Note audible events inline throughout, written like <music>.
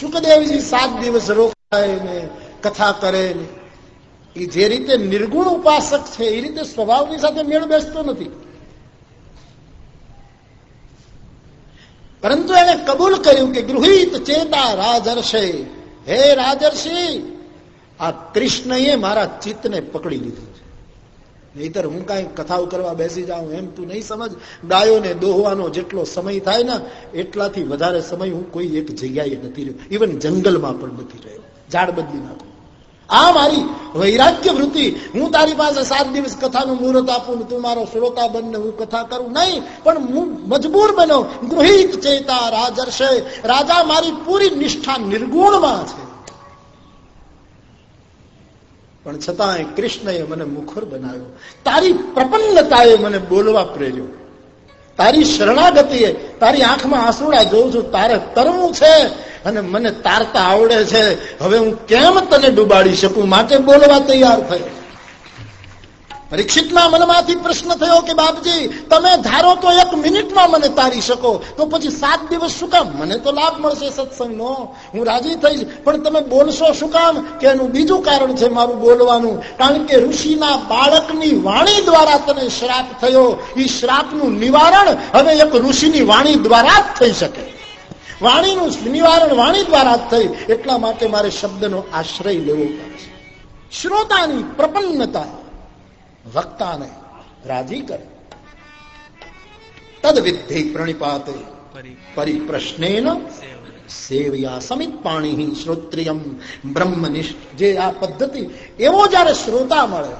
સુખદેવજી સાત દિવસ રોકાય ને કથા કરે ને. એ જે રીતે નિર્ગુણ ઉપાસક છે એ રીતે સ્વભાવની સાથે મેળ બેસતો નથી. પરંતુ એને કબૂલ કર્યું કે ગૃહિત ચેતા રાજર્ષે. હે રાજર્ષિ, આ કૃષ્ણએ મારા ચિત્તને પકડી લીધું છે. નહીતર હું કઈ કથાઓ કરવા બેસી જાઉં એમ તું નહીં સમજ. ગાયોને દોહવાનો જેટલો સમય થાય ને, એટલાથી વધારે સમય હું કોઈ એક જગ્યાએ નથી રહ્યો. ઇવન જંગલમાં પણ નથી રહ્યો. ઝાડ બદલી નાખું. આ મારી વૈરાગ્ય વૃત્તિ. હું તારી પાસે સાત દિવસ કથાનું મુહૂર્ત આપું તું મારો શ્રોતા બનને હું કથા કરું. નહીં, પણ હું મજબૂર બનો. ગૃહિત ચેતા રાજર્ષે. રાજા મારી પૂરી નિષ્ઠા નિર્ગુણમાં છે. પણ છતાંય કૃષ્ણએ મને મુખર બનાવ્યો. તારી પ્રપન્નતાએ મને બોલવા પ્રેર્યો. તારી શરણાગતિએ તારી આંખમાં આંસુડા જોઉં છું. તારે તરવું છે. અને મને તારતા આવડે છે. હવે હું કેમ તને ડૂબાડી શકું? માટે બોલવા તૈયાર થયો. પરીક્ષિતના મનમાંથી પ્રશ્ન થયો કે બાપજી, તમે ધારો તો એક મિનિટમાં મને તારી શકો. તો પછી સાત દિવસ શું કામ? મને તો લાભ મળશે સત્સંગનો. હું રાજી થઈશ. પણ તમે બોલશો શું કામ? કે એનું બીજું કારણ છે મારું બોલવાનું. કારણ કે ઋષિના બાળકની વાણી દ્વારા તને શ્રાપ થયો. એ શ્રાપનું નિવારણ હવે એક ઋષિની વાણી દ્વારા જ થઈ શકે. વાણીનું નિવારણ વાણી દ્વારા થઈ એટલા માટે મારે શબ્દનો આશ્રય લેવો પડશે શ્રોતાની પ્રપન્નતા વક્તાને રાજી કરે. તદ વિદ્ધિ પ્રણિપાતે પરિપ્રશ્નેન સેવ્યા સમિત પાણી શ્રોત્રિયમ બ્રહ્મનિષ્ઠ. જે આ પદ્ધતિ એવો જયારે શ્રોતા મળે,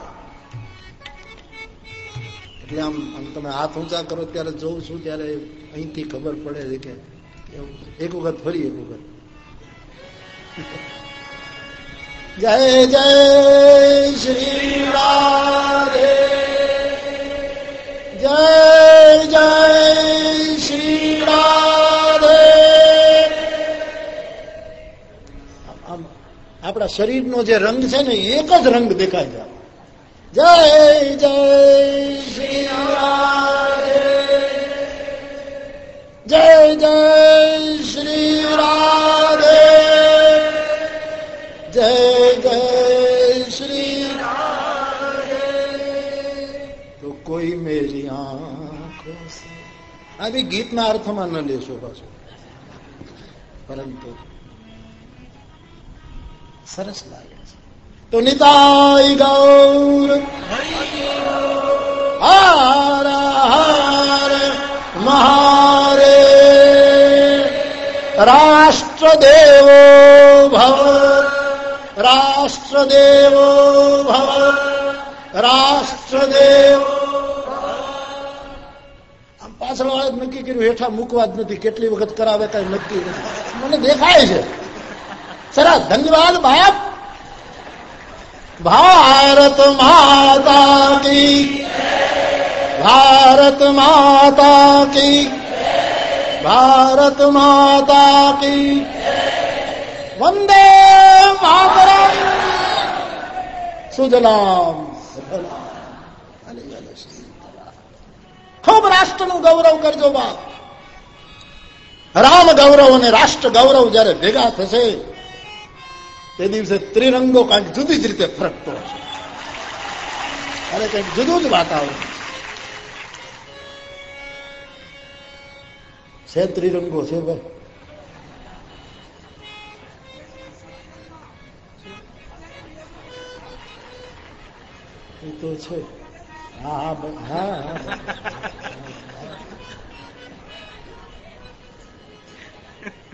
એટલે આમ તમે હાથ ઊંચા કરો, ત્યારે જોઉં છું, ત્યારે અહીંથી ખબર પડે છે કે એક વખત ફરી એક વખત. <laughs> જય જય શ્રી રાધે. જય જય શ્રી રાધે. આપણા શરીરનો જે રંગ છે ને, એક જ રંગ દેખાય છે. જય જય શ્રી રાધે. જય જય શ્રી રાધે, જય જય શ્રી તો કોઈ મેરી આંખો આવી ગીતના અર્થમાં ન લેશો પાછું. પરંતુ સરસ લાગે છે. તો નિતાય ગૌર. હાર હાર રાષ્ટ્રદેવો ભવ રાષ્ટ્રદેવો ભવ રાષ્ટ્રદેવ આમ પાછળ વાળા નક્કી કર્યું, હેઠા મૂકવા જ નથી, કેટલી વખત કરાવે કઈ નક્કી નથી. મને દેખાય છે. સરસ ધન્યવાદ, બાપ. ભારત માતા કી ભારત માતા કી ભારત માતા કી વંદે માતરમ. સુજલામ. ખૂબ રાષ્ટ્રનું ગૌરવ કરજો બાપ. રામ ગૌરવ અને રાષ્ટ્ર ગૌરવ જયારે ભેગા થશે, તે દિવસે ત્રિરંગો કાંઈક જુદી જ રીતે ફરકતો હશે. અરે કંઈક જુદું જ વાતાવરણ છે ત્રિરંગો છે ભાઈ એ તો છે હા હા હા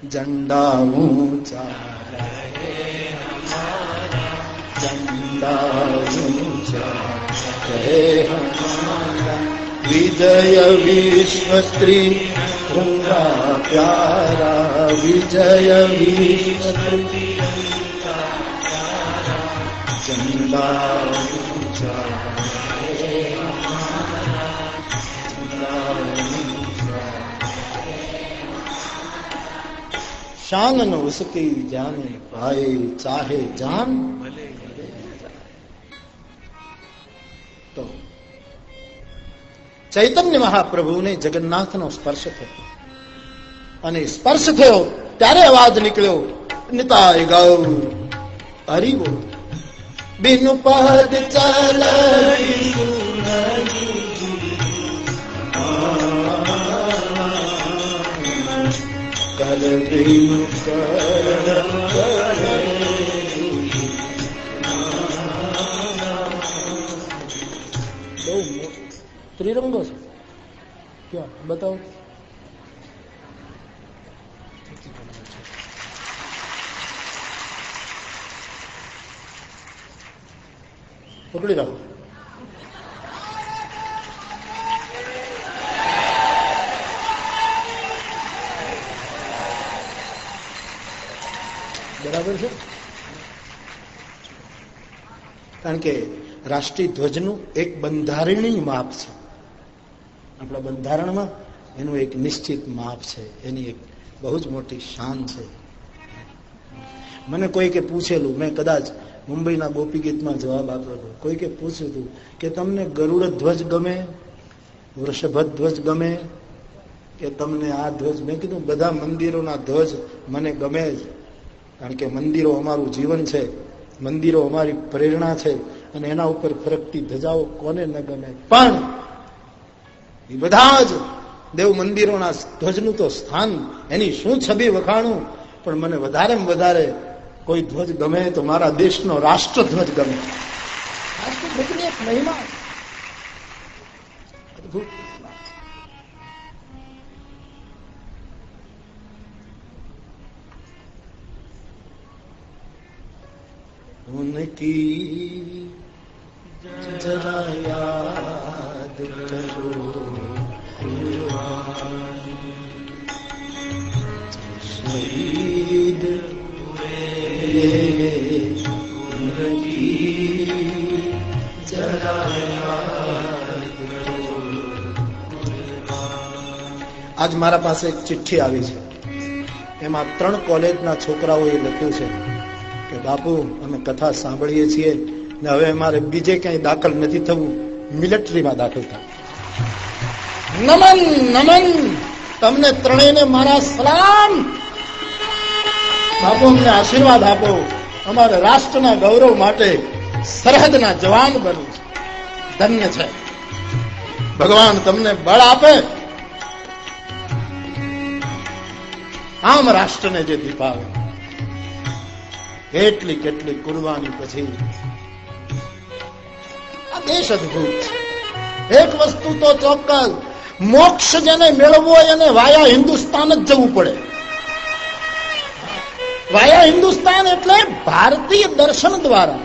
ઝંડા ઊંચા ઝંડા ઊંચા કહે વિજય વિશ્વસ્ત્રી ગંગા गंगा प्यारा विजय चंदा शान न उसकी जाने पाए चाहे जान भले ચૈતન્ય મહાપ્રભુને જગન્નાથનો સ્પર્શ થયો. અને સ્પર્શ થયો ત્યારે અવાજ નીકળ્યો, નિતાય ગૌ હરિવો બિનુ પદ ચાલ કર ત્રિરંગો છે. ક્યાં? બતાવો. પકડી રાખો. બરાબર છે? કારણ કે રાષ્ટ્રીય ધ્વજનું એક બંધારણીય માપ છે. આપણા બંધારણમાં એનું એક નિશ્ચિત માપ છે. એની એક બહુ જ મોટી શાન છે. મને કોઈકે પૂછેલું, મેં કદાચ મુંબઈના ગોપી ગીતમાં જવાબ આપ્યો હતો કોઈ પૂછ્યું કે તમને ગરુડ ધ્વજ ગમે, વૃષભ ધ્વજ ગમે, કે તમને આ ધ્વજ, મેં કીધું બધા મંદિરોના ધ્વજ મને ગમે જ, કારણ કે મંદિરો અમારું જીવન છે, મંદિરો અમારી પ્રેરણા છે, અને એના ઉપર ફરકતી ધજાઓ કોને ન ગમે? પણ એ બધા જ દેવ મંદિરોના ધ્વજનું તો સ્થાન એની શું છબી વખાણું પણ મને વધારે વધારે કોઈ ધ્વજ ગમે તો મારા દેશનો રાષ્ટ્ર ધ્વજ ગમે રાષ્ટ્રધ્વજની એક મહિમા અદભુત उनकी जरा याद करो शहीद આજ મારા પાસે એક ચિઠ્ઠી આવી છે એમાં ત્રણ કોલેજના છોકરાઓએ લખ્યું છે કે બાપુ અમે કથા સાંભળીએ છીએ ને હવે અમારે બીજે ક્યાંય દાખલ નથી થવું મિલિટરીમાં દાખલ થવું નમન નમન તમને ત્રણેયને મારા સલામ બાપુ, અમને આશીર્વાદ આપો. અમારા રાષ્ટ્રના ગૌરવ માટે સરહદના જવાન બનવું ધન્ય છે. ભગવાન તમને બળ આપે. આમ રાષ્ટ્રને જે દીપાવે કેટલી કેટલી કુરબાની પછી આ દેશ અદભુત. એક વસ્તુ તો ચોક્કસ. મોક્ષ જેને મેળવવો એને વાયા હિન્દુસ્તાન જ જવું પડે. વાયા હિન્દુસ્તાન એટલે ભારતીય દર્શન દ્વારા.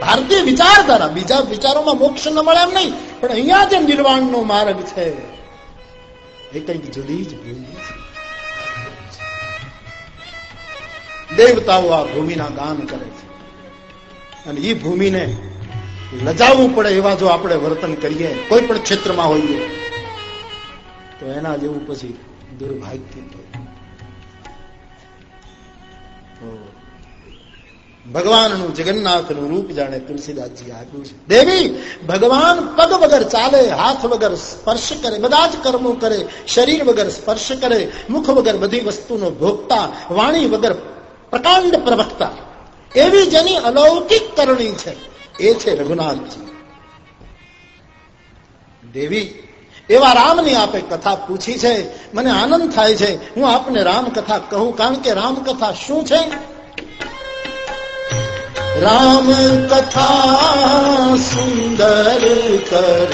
ભારતીય વિચારધારા. બીજા વિચારોમાં મોક્ષ ન મળે એમ નહીં, પણ અહીંયા જે નિર્વાણનો માર્ગ છે, એ કંઈક જુદી જ ભૂમિ દેવતાઓ આ ભૂમિના ગાન કરે છે. અને એ ભૂમિને લજાવવું પડે એવા જો આપણે વર્તન કરીએ, કોઈ પણ ક્ષેત્રમાં હોઈએ, તો એના જેવું પછી દુર્ભાગ્ય ભગવાનનું જગન્નાથનું રૂપ જાણે તુલસીદાસજી આપ્યું છે. દેવી, ભગવાન પગ વગર ચાલે, હાથ વગર સ્પર્શ કરે, બધા જ કર્મો કરે, શરીર વગર સ્પર્શ કરે, મુખ વગર બધી વસ્તુનો ભોગતા, વાણી વગર પ્રકાંડ પ્રવક્તા. એવી જેની અલૌકિક કરણી છે, એ છે રઘુનાથજી. દેવી, એવા રામની આપે કથા પૂછી છે, મને આનંદ થાય છે, હું આપને રામ કથા કહું, કારણ કે રામ કથા શું છે? રામ કથા સુંદર કર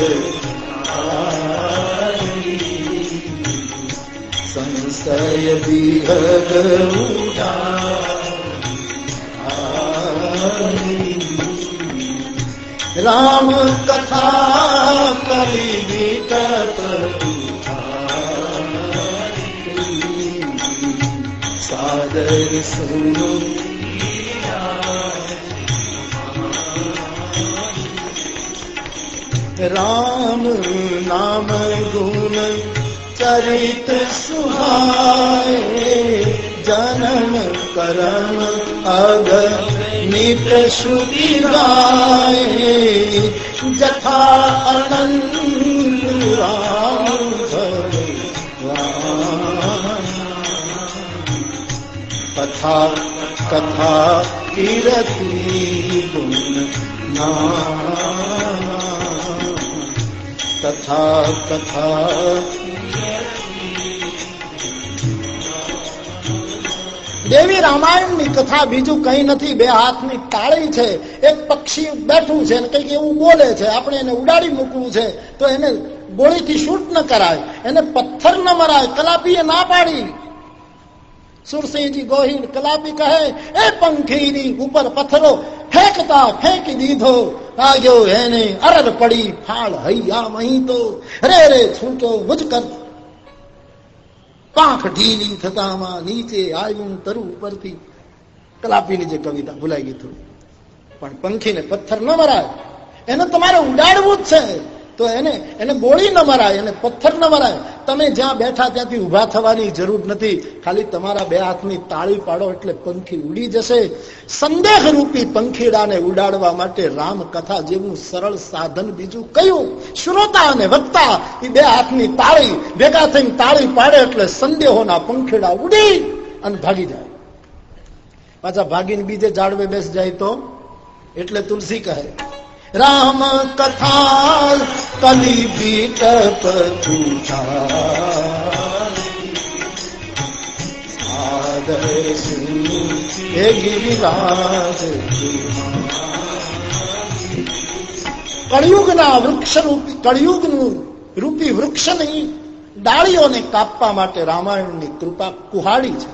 સંશય વિહગ રામ કથા કરી વિકટ સાદર સુનો राम नाम गुण चरित सुहाए जनन करम अग नित सुधि गाए जथा अनंद राम कथा कथा कीरती गुण नाम कथा कथा દેવી રામાયણની કથા બીજું કઈ નથી બે હાથની તાળી છે એક પક્ષી બેઠું છે ને કઈક એવું બોલે છે આપણે એને ઉડાડી મૂકવું છે તો એને ગોળીથી શૂટ ન કરાય એને પથ્થર ન મરાય કલાપીએ ના પાડી સુરસિંહજી ગોહિલ કલાપી કહે એ પંખીની ઉપર પથ્થરો ફેંકતા ફેંકી દીધો. આગયો એને અરર પડી ફાળ હૈયા મહી તો. રે રે છૂટો મુજ કર. પાંખ ઢીલી થતામાં નીચે આવ્યું તરુ ઉપરથી. કલાપીની જે કવિતા ભૂલાઈ ગઈ થોડી. પણ પંખીને પથ્થર ન મરાય. એને તમારે ઉડાડવું જ છે. તો એને એને ગોળી ન મરાય, એને પથ્થર ન મરાય. તમે જ્યાં બેઠા ત્યાંથી ઊભા થવાની જરૂર નથી. ખાલી તમારા બે હાથની તાળી પાડો એટલે પંખી ઉડી જશે. સંદેહ રૂપી પંખીડાને ઉડાડવા માટે રામ કથા જેવું સરળ સાધન બીજું કયું? શ્રોતા અને વક્તા એ બે હાથની તાળી, ભેગા થઈને તાળી પાડે એટલે સંદેહોના પંખીડા ઉડી અને ભાગી જાય. પાછા ભાગીને બીજે જાડવે બેસ જાય તો? એટલે તુલસી કહે રામ કથા કલી બીટપ હે ગિરિરાજ કળિયુગના વૃક્ષ રૂપી કળિયુગનું રૂપી વૃક્ષની ડાળીઓને કાપવા માટે રામાયણની કૃપા કુહાડી છે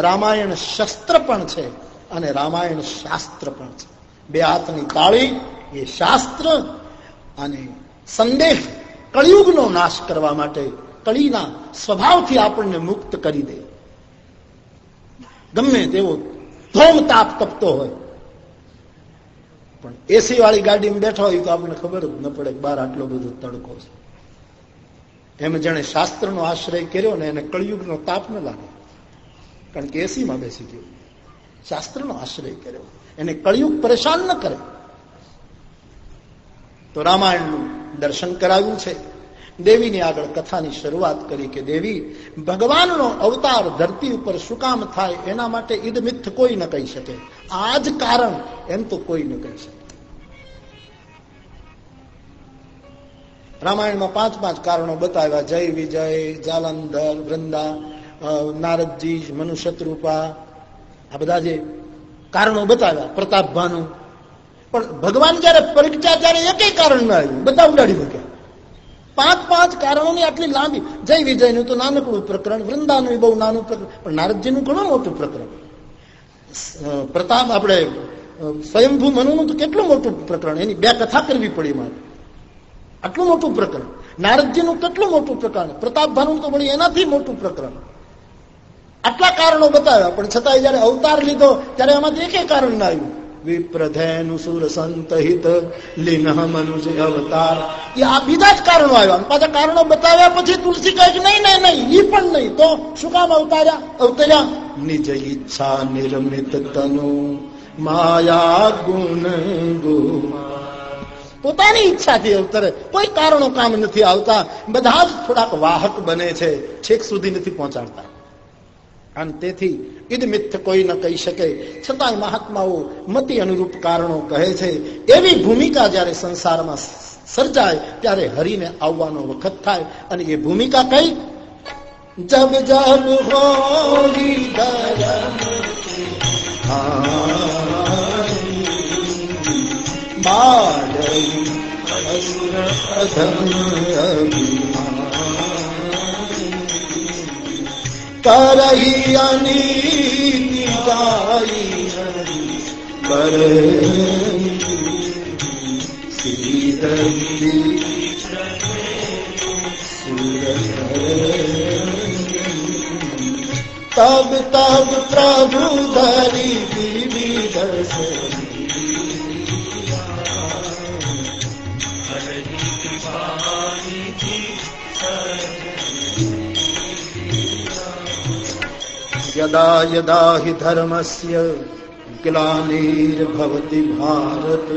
રામાયણ શસ્ત્ર પણ છે અને રામાયણ શાસ્ત્ર પણ છે બે હાથની તાળી એ શાસ્ત્ર અને સંદેશ કળિયુગનો નાશ કરવા માટે કળીના સ્વભાવથી આપણને મુક્ત કરી દે. ગમે તેવો ધોમ તાપ તપતો હોય. પણ એસી વાળી ગાડીમાં બેઠા હોય તો આપણને ખબર જ ન પડે બહાર આટલો બધો તડકો છે. એમ જેને શાસ્ત્રનો આશ્રય કર્યો ને એને કળિયુગનો તાપ ન લાગે. કારણ કે એસીમાં બેસી ગયો. શાસ્ત્રનો આશ્રય કર્યો. એને કળિયુગ પરેશાન ન કરે. તો રામાયણનું દર્શન કરાવ્યું છે. દેવીની આગળ કથાની શરૂઆત કરી કે, દેવી, ભગવાનનો અવતાર ધરતી ઉપર શું કામ થાય? એના માટે ઈદ મિથ કોઈ ન કહી શકે. આ જ કારણ એમ તો કોઈ ન કહી શકે. રામાયણમાં પાંચ પાંચ કારણો બતાવ્યા. જય વિજય, જાલંધર, વૃંદા નારદજી મનુષ્યરૂપા આ બધા જે કારણો બતાવ્યા પ્રતાપભાનું પણ ભગવાન જયારે પરીક્ષા ત્યારે એક કારણ ના આવ્યું. બધા ઉડાડી મૂક્યા. પાંચ પાંચ કારણોની આટલી લાંબી. જય વિજયનું તો નાનકડું પ્રકરણ વૃંદાનું બહુ નાનું પ્રકરણ પણ નારદજીનું ઘણું મોટું પ્રકરણ પ્રતાપ આપણે સ્વયંભૂ મનુનું તો કેટલું મોટું પ્રકરણ એની બે કથા કરવી પડી મારે. આટલું મોટું પ્રકરણ નારદજીનું કેટલું મોટું પ્રકરણ પ્રતાપ ભાનું તો વળી એનાથી મોટું પ્રકરણ આટલા કારણો બતાવ્યા. પણ છતાંય જયારે અવતાર લીધો, ત્યારે એમાંથી એક કારણ ના આવ્યું. વિપ્રધેનુ સુર સંતહિત લિનહ મનુષ્ય અવતાર એ આ બીજા જ કારણો આવ્યા પાછા કારણો બતાવ્યા પછી તુલસી કહે કે નહીં નહીં નહીં એ પણ નહીં તો શું કામ અવતાર્યા અવતર્યા નિજ ઈચ્છા નિર્મિત તનુ માયા ગુણ પોતાની ઈચ્છાથી અવતરે, કોઈ કારણો કામ નથી આવતા, બધા જ થોડાક વાહક બને છે, છેક સુધી નથી પહોંચાડતા. અને તેથી ઈદ કોઈ ન કહી શકે. છતાંય મહાત્માઓ મતિ અનુરૂપ કારણો કહે છે, એવી ભૂમિકા જયારે સંસારમાં સર્જાય, ત્યારે હરીને આવવાનો વખત થાય. અને એ ભૂમિકા કઈ? જબ જબ હોલી કરહી અનીતિ ગાઈ કર તબ તબ પ્રભુ ધરી વિવિધ यदा यदा हि धर्मस्य ग्लानिर्भवति भारत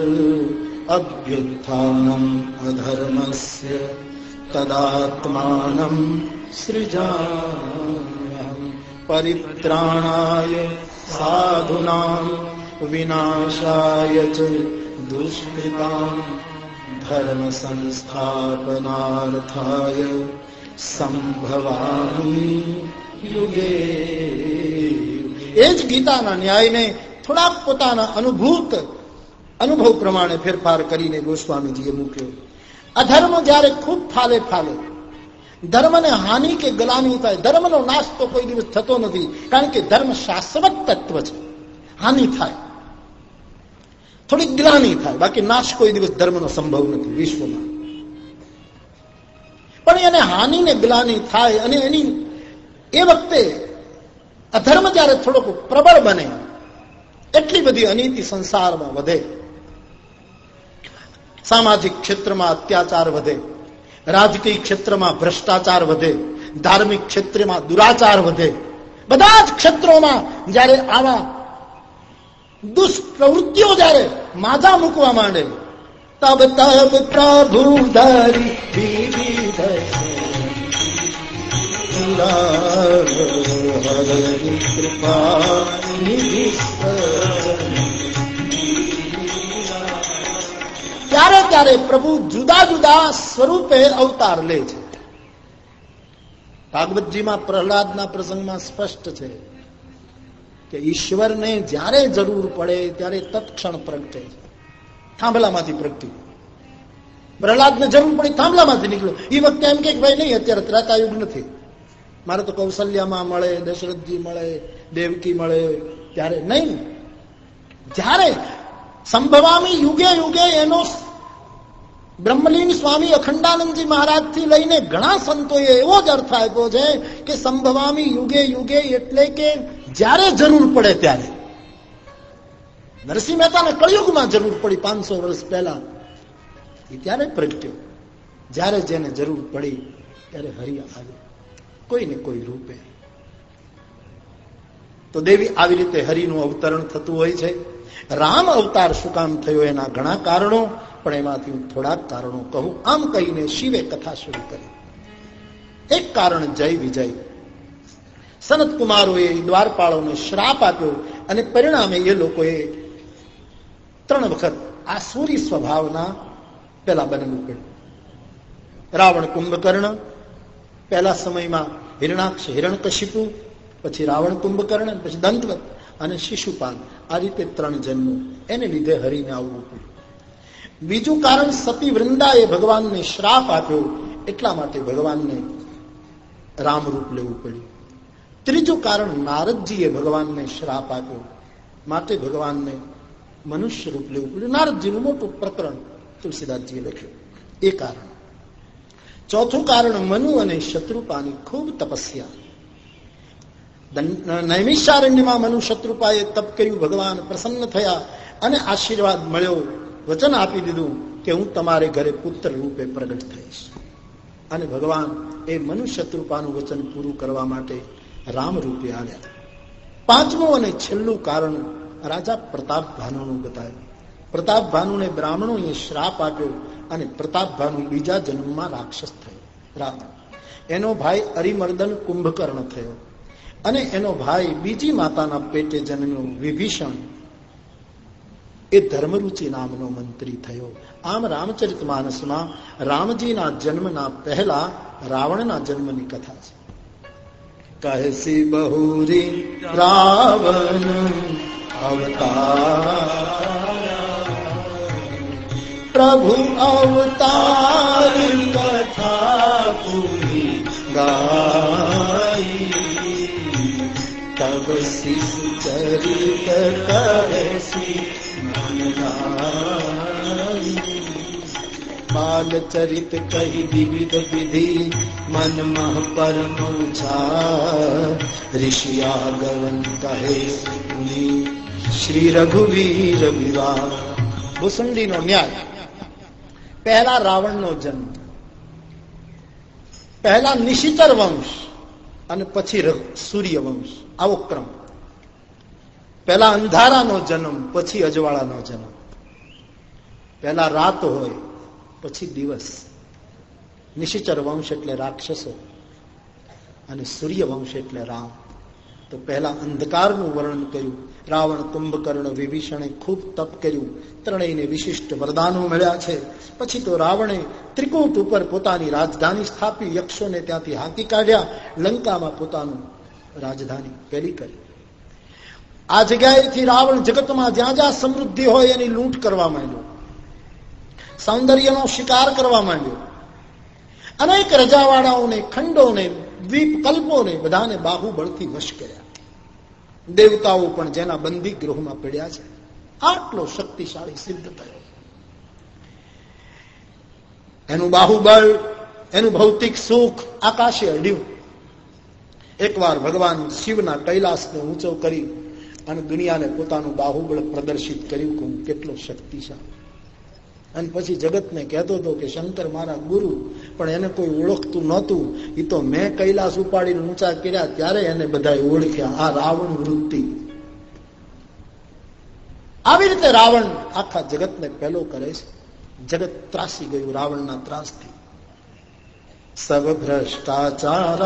अभ्युत्थानम् अधर्मस्य तदात्मानम् सृजामि परित्राणाय साधूनाम् विनाशाय च दुष्कृताम् धर्मसंस्थापनार्थाय सम्भवामि યુગે એ જ ગીતાના ન્યાયને થોડાક પોતાના અનુભૂત અનુભવ પ્રમાણે ફેરફાર કરીને ગોસ્વામીજીએ મૂક્યો. અધર્મ જયારે ખૂબ ફાલે ફાલે, ધર્મને હાનિ કે ગલાની થાય, ધર્મનો નાશ તો કોઈ દિવસ થતો નથી, કારણ કે ધર્મ શાશ્વત તત્વ છે. હાનિ થાય. થોડી ગ્લાની થાય, બાકી નાશ કોઈ દિવસ ધર્મનો સંભવ નથી વિશ્વમાં. પણ એને હાનિ ને ગ્લાની થાય અને એની એ વખતે અધર્મ જયારે થોડોક પ્રબળ બને, એટલી બધી અનીતિ સંસારમાં વધે. સામાજિક ક્ષેત્રમાં અત્યાચાર વધે, રાજકીય ક્ષેત્રમાં ભ્રષ્ટાચાર વધે, ધાર્મિક ક્ષેત્રમાં દુરાચાર વધે. બધા જ ક્ષેત્રોમાં જયારે આવા દુષ્પ્રવૃત્તિઓ જયારે માજા મૂકવા માંડે તબ તબ પ્રભુ ધરી વિવિધ કૃપા ત્યારે ત્યારે પ્રભુ જુદા જુદા સ્વરૂપે અવતાર લે છે. ભાગવતજીમાં પ્રહલાદના પ્રસંગમાં સ્પષ્ટ છે કે ઈશ્વરને જ્યારે જરૂર પડે ત્યારે તત્ક્ષણ પ્રગટે છે. થાંભલામાંથી પ્રગટ્યું પ્રહલાદને જરૂર પડી થાંભલામાંથી નીકળ્યો. એ વખતે એમ કે ભાઈ નહીં, અત્યારે ત્રેતાયુગ નથી. મારે તો કૌશલ્યામાં મળે, દશરથજી મળે, દેવકી મળે, ત્યારે નહીં. જ્યારે સંભવામી યુગે યુગે એનો બ્રહ્મલીન સ્વામી અખંડાનંદજી મહારાજથી લઈને ઘણા સંતોએ એવો જ અર્થ આપ્યો છે કે સંભવામી યુગે યુગે એટલે કે જ્યારે જરૂર પડે ત્યારે. નરસિંહ મહેતાને કળિયુગમાં જરૂર પડી પાંચસો વર્ષ પહેલા. એ ત્યારે પ્રગટ્યો. જ્યારે જેને જરૂર પડી, ત્યારે હરિ આવ્યો કોઈને કોઈ રૂપે. તો દેવી આવી રીતે હરિનું અવતરણ થતું હોય છે. રામ અવતાર શું કામ થયો એના ઘણા કારણો, પણ એમાંથી હું થોડાક કારણો કહું. આમ કહીને શિવે કથા શરૂ કરી. એક કારણ જય વિજય. સનત કુમારોએ દ્વારપાળોને શ્રાપ આપ્યો અને પરિણામે એ લોકોએ ત્રણ વખત આ સૂરી સ્વભાવના પેલા બનેલું પડ્યું રાવણ કુંભકર્ણ પહેલા સમયમાં હિરણાક્ષ હિરણકશિપુ પછી રાવણ કુંભકર્ણ, પછી દંતવત અને શિશુપાલ. આ રીતે ત્રણ જન્મો. એને લીધે હરીને આવવું પડ્યું. બીજું કારણ સતી વૃંદાએ ભગવાનને શ્રાપ આપ્યો. એટલા માટે ભગવાનને રામ રૂપ લેવું પડ્યું. ત્રીજું કારણ નારદજીએ ભગવાનને શ્રાપ આપ્યો. માટે ભગવાનને મનુષ્ય રૂપ લેવું પડ્યું. નારદજીનું મોટું પ્રકરણ તુલસીદાસજીએ લખ્યું. એ કારણ. ચોથું કારણ મનુ અને શત્રુપાની ખૂબ તપસ્યા. નૈમિષારણ્યમાં મનુ શત્રુપાએ તપ કર્યું, ભગવાન પ્રસન્ન થયા અને આશીર્વાદ મળ્યો, વચન આપી દીધું કે હું તમારે ઘરે પુત્ર રૂપે પ્રગટ થઈશ. અને ભગવાન એ મનુ શત્રુપાનું વચન પૂરું કરવા માટે રામ રૂપે આવ્યા. પાંચમું અને છેલ્લું કારણ રાજા પ્રતાપ ભાનુનું બતાવ્યું. પ્રતાપ ભાનુને બ્રાહ્મણોએ શ્રાપ આપ્યો અને પ્રતાપ ભાનુ બીજા જન્મમાં રાક્ષસ થયો, રાવણ. એનો ભાઈ અરિમર્દન કુંભકર્ણ થયો અને એનો ભાઈ બીજી માતાના પેટે જન્મ્યો વિભીષણ. એ ધર્મરુચિ નામનો મંત્રી થયો. આમ રામચરિત માનસમાં રામજીના જન્મના પહેલા રાવણના જન્મની કથા છે. કહેસી બહુરી રાવણ અવતાર? પ્રભુ અવતાર કથા પૂરી ગાઈ. તબ શિશુ ચરિત કહેસી બાલ ચરિત કહી વિવિધ વિધિ મન મહ પરમ ઋષિ આગવન કહે શ્રી રઘુવીર વિવાહ. ભૂસુંડી નો ન્યાય. પહેલા રાવણનો જન્મ. પહેલા નિશિચર વંશ અને પછી સૂર્યવંશ આવો ક્રમ. પહેલા અંધારાનો જન્મ, પછી અજવાળાનો જન્મ. પહેલા રાત હોય, પછી દિવસ. નિશિચર વંશ એટલે રાક્ષસો અને સૂર્ય વંશ એટલે રામ. તો પહેલા અંધકારનું વર્ણન કર્યું. રાવણ કુંભકર્ણ વિભીષણે ખૂબ તપ કર્યું. ત્રણેયને વિશિષ્ટ વરદાનો મળ્યા છે. પછી તો રાવણે ત્રિકૂટ ઉપર પોતાની રાજધાની સ્થાપી, યક્ષોને ત્યાંથી હાંકી કાઢ્યા. લંકામાં પોતાનું રાજધાની પેલી કરી. આ જગ્યાએથી રાવણ જગતમાં જ્યાં જ્યાં સમૃદ્ધિ હોય એની લૂંટ કરવા માંડ્યો. સૌંદર્યનો શિકાર કરવા માંડ્યો. અનેક રજાવાળાઓને, ખંડોને દ્વીપ કલ્પોને બધાને બાહુબળથી વશ કર્યા. દેવતાઓ પણ જેના બંદી ગૃહમાં પડ્યા છે, આટલો શક્તિશાળી સિદ્ધ થયો. એનું બાહુબળ, એનું ભૌતિક સુખ આકાશે અડ્યું. એકવાર ભગવાન શિવના કૈલાસને ઊંચો કરી અને દુનિયાને પોતાનું બાહુબળ પ્રદર્શિત કર્યું કે કેટલો શક્તિશાળી. અને પછી જગતને કહેતો હતો કે, શંકર મારા ગુરુ, પણ એને કોઈ ઓળખતું નહોતું. એ તો મેં કૈલાસ ઉપાડીને ઊંચા કર્યા, ત્યારે એને બધા ઓળખ્યા, આ રાવણ વૃત્તિ. આવી રીતે રાવણ આખા જગતને પહેલો કરે છે. જગત ત્રાસી ગયું, રાવણના ત્રાસથી. સબ ભ્રષ્ટાચાર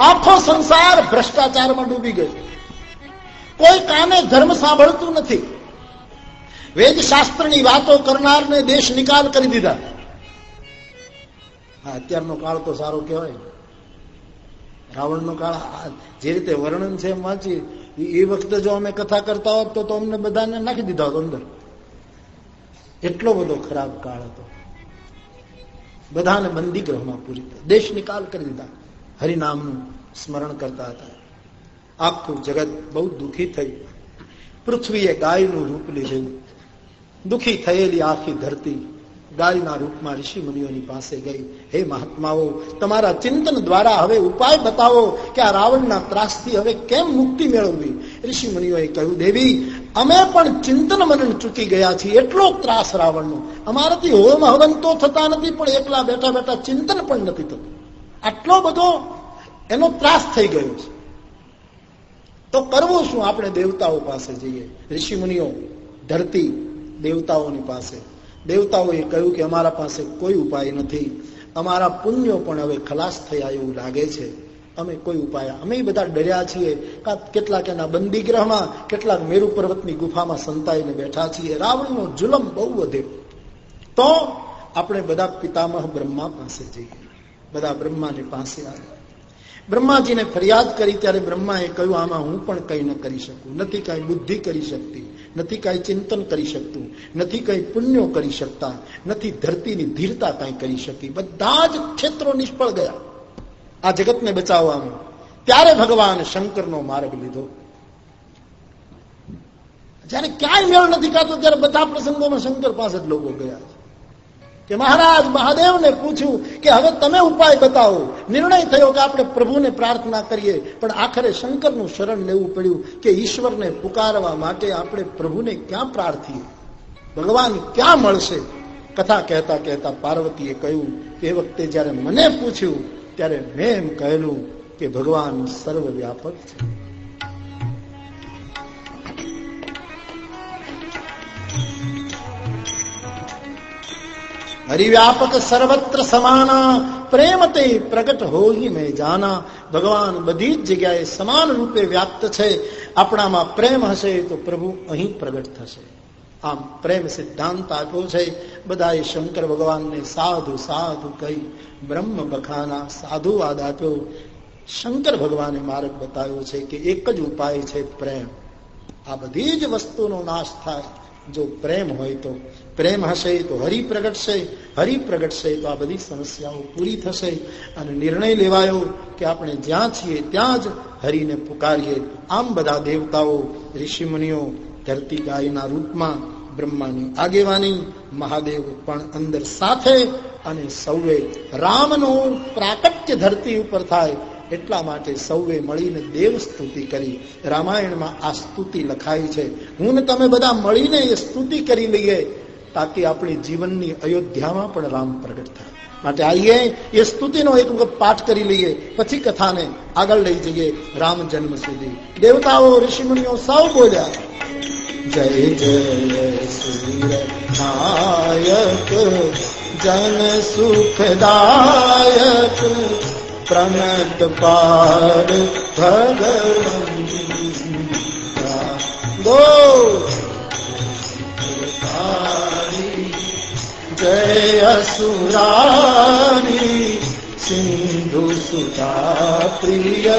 આખો સંસાર ભ્રષ્ટાચારમાં ડૂબી ગયો. કોઈ કાને ધર્મ સાંભળતું નથી. વેદ શાસ્ત્રની વાતો કરનારને દેશ નિકાલ કરી દીધા. હા, અત્યારનો કાળ તો સારો કહેવાય. રાવણનો કાળ જે રીતે વર્ણન છે એમ વાંચી, એ વખતે જો અમે કથા કરતા હોત તો અમને બધાને નાખી દીધા હોત અંદર. એટલો બધો ખરાબ કાળ હતો. બધાને બંદી ગ્રહમાં પૂરી દેશ નિકાલ કરી દીધા. હરિનામનું સ્મરણ કરતા હતા. આખું જગત બહુ દુઃખી થયું. પૃથ્વીએ ગાયનું રૂપ લીધું. દુઃખી થયેલી આખી ધરતી ગાયના રૂપમાં ઋષિ મુનિઓની પાસે ગઈ. હે મહાત્માઓ, તમારા ચિંતન દ્વારા હવે ઉપાય બતાવો કે આ રાવણના ત્રાસથી હવે કેમ મુક્તિ મેળવવી? ઋષિ મુનિઓએ કહ્યું, દેવી, અમે પણ ચિંતન મનન ચૂકી ગયા છીએ. એટલો ત્રાસ રાવણનો. અમારાથી હોમ હવન તો થતા નથી, પણ એકલા બેઠા બેઠા ચિંતન પણ નથી થતું. આટલો બધો એનો ત્રાસ થઈ ગયો છે. તો કરવું શું? આપણે દેવતાઓ પાસે જઈએ. ઋષિ મુનિઓ ધરતી દેવતાઓની પાસે. દેવતાઓએ કહ્યું કે અમારા પાસે કોઈ ઉપાય નથી. અમારા પુણ્યો પણ હવે ખલાસ થયા એવું લાગે છે. અમે કોઈ ઉપાય, અમે બધા ડર્યા છીએ. કેટલાક એના બંદીગ્રહમાં, કેટલાક મેરુ પર્વતની ગુફામાં સંતાઈને બેઠા છીએ. રાવણનો જુલમ બહુ વધ્યો તો આપણે બધા પિતામહ બ્રહ્મા પાસે જઈએ. બધા બ્રહ્માની પાસે આવ્યા બ્રહ્માજીને ફરિયાદ કરી ત્યારે બ્રહ્માએ કહ્યું, આમાં હું પણ કઈ ન કરી શકું. નથી કઈ બુદ્ધિ કરી શકતી, નથી કઈ ચિંતન કરી શકતું, નથી કઈ પુણ્યો કરી શકતા, નથી ધરતીની ધીરતા કઈ કરી શકી. બધા જ ક્ષેત્રો નિષ્ફળ ગયા. આ જગતને બચાવવામાં ત્યારે ભગવાન શંકરનો માર્ગ લીધો. જયારે ક્યાંય મેળ નથી ખાતો, ત્યારે બધા પ્રસંગોમાં શંકર પાસે જ લોકો ગયા. કે મહારાજ, મહાદેવને પૂછ્યું કે હવે તમે ઉપાય બતાવો. નિર્ણય થયો કે આપણે પ્રભુને પ્રાર્થના કરીએ. પણ આખરે શંકરનું શરણ લેવું પડ્યું કે ઈશ્વરને પુકારવા માટે આપણે પ્રભુને ક્યાં પ્રાર્થીએ? ભગવાન ક્યાં મળશે? કથા કહેતા કહેતા પાર્વતીએ કહ્યું એ વખતે જ્યારે મને પૂછ્યું, ત્યારે મેં એમ કહેલું કે ભગવાન સર્વવ્યાપક છે. હરિવ્યાપક સર્વત્ર સમાના પ્રેમ તે પ્રગટ હોહી મેં જાના. ભગવાન બધી જ જગ્યાએ સમાન રૂપે વ્યાપ્ત છે. આપણામાં પ્રેમ હશે તો પ્રભુ અહીં પ્રગટ થશે. આમ પ્રેમ સિદ્ધાંત આપ્યો છે. બધાએ શંકર ભગવાનને સાધુ સાધુ કહી, બ્રહ્મ બખાના સાધુવાદ આપ્યો. શંકર ભગવાને માર્ગ બતાવ્યો છે કે એક જ ઉપાય છે પ્રેમ. આ બધી જ વસ્તુનો નાશ થાય. જો પ્રેમ હોય તો પ્રેમ હશે તો હરિ પ્રગટશે હરિ પ્રગટશે તો આ બધી સમસ્યાઓ પૂરી થશે અને નિર્ણય લેવાયો કે આપણે જ્યાં છીએ ત્યાં જ હરિને પુકારીએ. આમ બધા દેવતાઓ, ઋષિમુનિઓ ધરતી ગાયના રૂપમાં બ્રહ્માની આગેવાની, મહાદેવ પણ અંદર સાથે અને સૌએ રામનું પ્રાકટ્ય ધરતી ઉપર થાય એટલા માટે સૌએ મળીને દેવ સ્તુતિ કરી. રામાયણમાં આ સ્તુતિ લખાઈ છે. હું ને તમે બધા મળીને એ સ્તુતિ કરી લઈએ. તાકી આપણી જીવનની અયોધ્યામાં પણ રામ પ્રગટ થાય માટે આઈએ એ સ્તુતિનો એક વખત પાઠ કરી લઈએ પછી કથાને આગળ લઈ જઈએ રામ જન્મ સુધી દેવતાઓ ઋષિમુનિઓ સૌ બોલ્યા જય જય સૂર્ય નાયક જન સુખદાયક પ્રણત પાર ભગવન ગો जय જય અસુરાની સિંધુ સુતા પ્રિય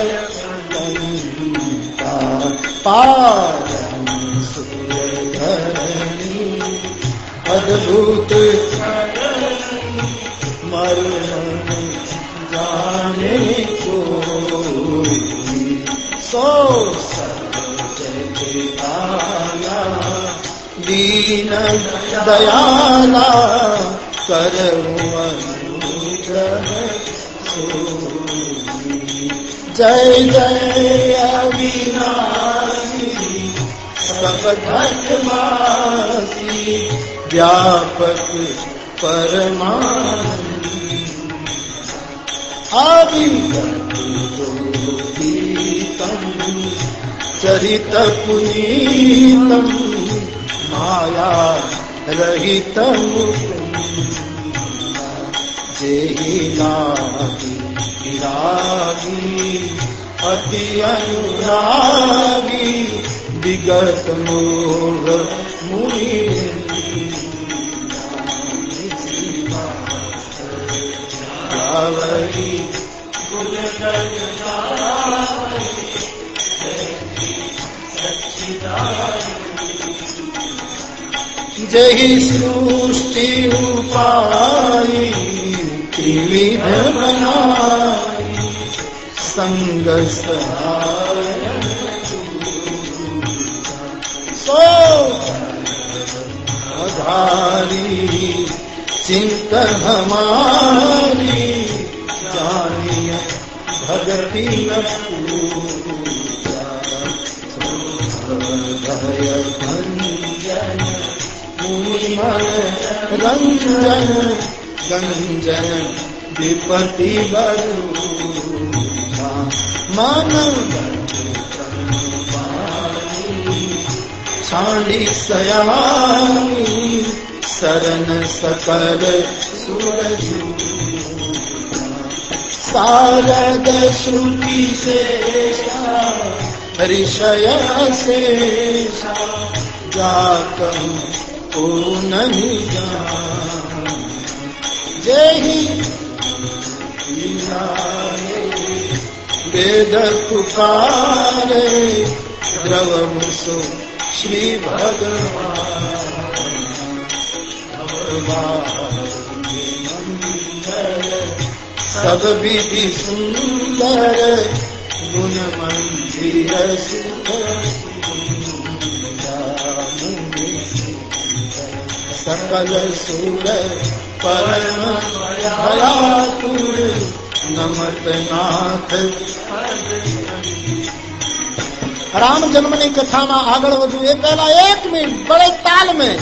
પારમ સુરધરણી અદભુત મરણ જાને કોઈ સો સર્વ જય દયાલા કરવું જય જય અવિનાશી સપથમાસી વ્યાપક પરમાની આવી ચરિત પુનીતમ માયા રહિતમ ilahi ilahi અતિ અનુરાગી વિગત મોર મુનિ જાવરી ગુણ જય સૃષ્ટિ રૂપાણી વિવિધ બનાવી સંગ સહારી ચિંત હમારી જાનિય ભગતિ રંજન રંજન भगति न भय भंजन मुनिमन रंजन गंजन विपति बरु मन छाड़ी सयानी शरण सकल सूरज शारद श्रुति से ऋषय से जाकर को नहीं जान जय वेद पुकारे द्रव सो श्री भगवान सब विधि सुंदर गुण मंदिर सुख सकल सुर परम भयातुर नमत नाथ રામ જન્મની કથામાં આગળ વધવું એ પહેલા એક મિનિટ બડે તાલ મેં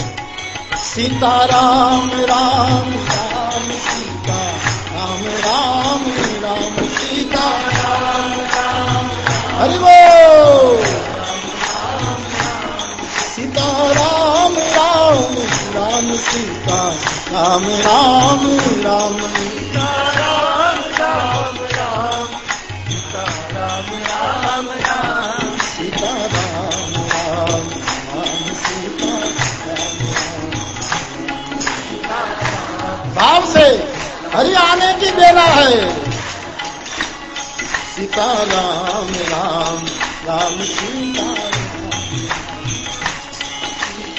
સીતારામ રામ રામ સીતા રામ રામ રામ સીતા રામ રામ હરિવો સીતારામ રામ રામ સીતા રામ રામ રામ સીતારામ રામ રામ સીતારામ રામ રામ सीताराम राम राम सीता भाव से हरि आने की बेला है सीता राम राम राम सीता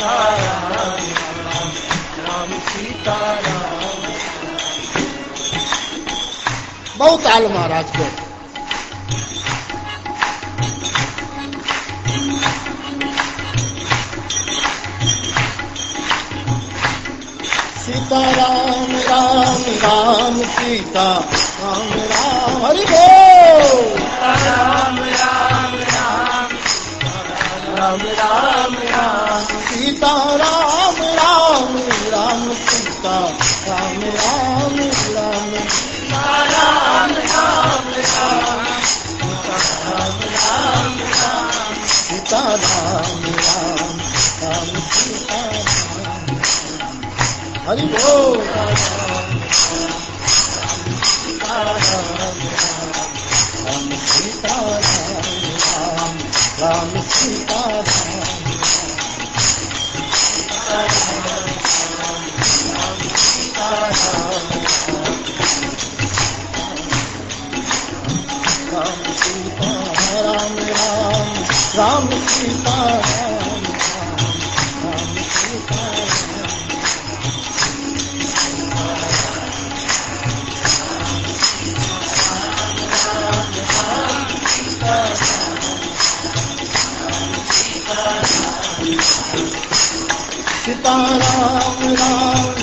सीता राम राम राम सीता राम बहुत हाल महाराज को सीता राम राम राम सीता राम राम हरि बोल राम राम राम राम राम राम सीता राम राम सीता राम राम राम राम राम राम सीता राम राम राम सीता राम हरि बोल राम सीता राम राम सीता राम सीता राम राम राम सीता राम सीता राम राम राम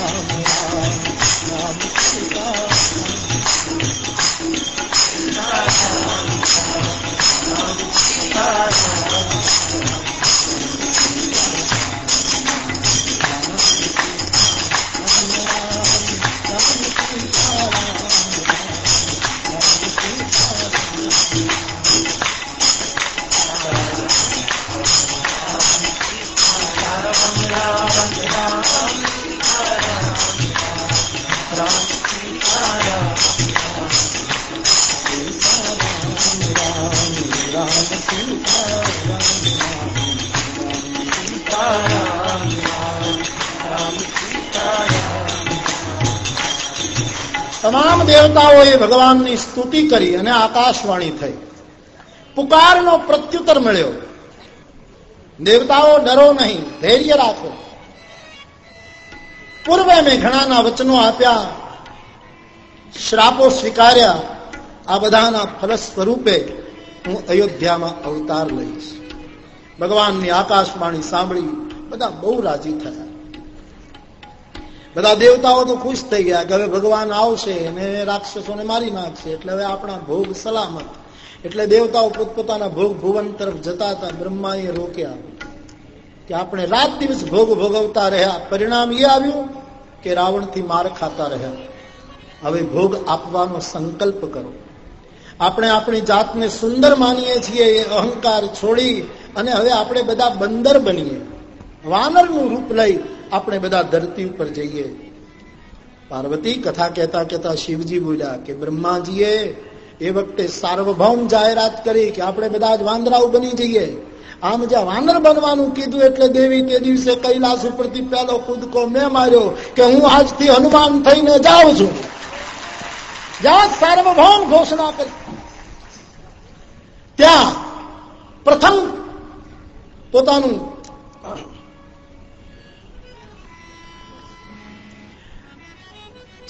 દેવતાઓએ ભગવાનની સ્તુતિ કરી અને આકાશવાણી થઈ. પુકારનો પ્રત્યુત્તર મળ્યો. દેવતાઓ ડરો નહીં, ધૈર્ય રાખો. પૂર્વે મેં ઘણાના વચનો આપ્યા, શ્રાપો સ્વીકાર્યા, આ બધાના ફલ સ્વરૂપે હું અયોધ્યામાં અવતાર લઈશ. ભગવાનની આકાશવાણી સાંભળી બધા બહુ રાજી થયા. બધા દેવતાઓ તો ખુશ થઈ ગયા કે હવે ભગવાન આવશે અને રાક્ષસોને મારી નાખશે. એટલે હવે આપણા ભોગ સલામત. એટલે દેવતાઓ પોતપોતાના ભોગ ભુવન તરફ જતા હતા, બ્રહ્માએ રોક્યા. કે આપણે રાત દિવસ ભોગ ભોગવતા રહ્યા. પરિણામ એ આવ્યું કે રાવણથી માર ખાતા રહ્યા. હવે ભોગ આપવાનો સંકલ્પ કરો. આપણે આપણી જાતને સુંદર માનીએ છીએ, એ અહંકાર છોડી અને હવે આપણે બધા બંદર બનીએ. વાનરનું રૂપ લઈ આપણે બધા ધરતી ઉપર જઈએ પાર્વતી કથા કહેતા કહેતા શિવજી બોલ્યા કે બ્રહ્માજીએ એ વખતે સાર્વભૌમ જાહેરાત કરી કે આપણે બધા જ વાંદરાઓ બની જઈએ આમ જ્યાં વાનર બનવાનું કીધું એટલે દેવી તે દિવસે કૈલાસ ઉપરથી પહેલો કૂદકો મેં માર્યો કે હું આજથી હનુમાન થઈને જાઉં છું જ્યાં સાર્વભૌમ ઘોષણા કરી ત્યાં પ્રથમ પોતાનું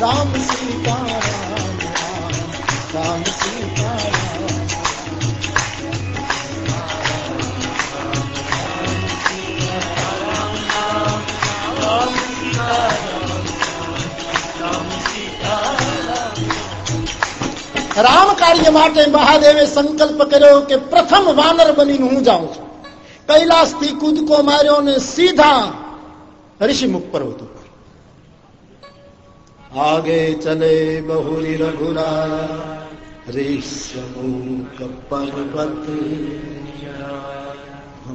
રામ સીતારામ રામ રામ સીતારામ રામ કાર્ય માટે મહાદેવે સંકલ્પ કર્યો કે પ્રથમ વાનર બનીને હું જાઉં છું કૈલાસથી કૂદકો માર્યો ને સીધા ઋષિમુખ પર્વત ઉપર आगे चले बहुरी रघुरा रेशमुख पर्वत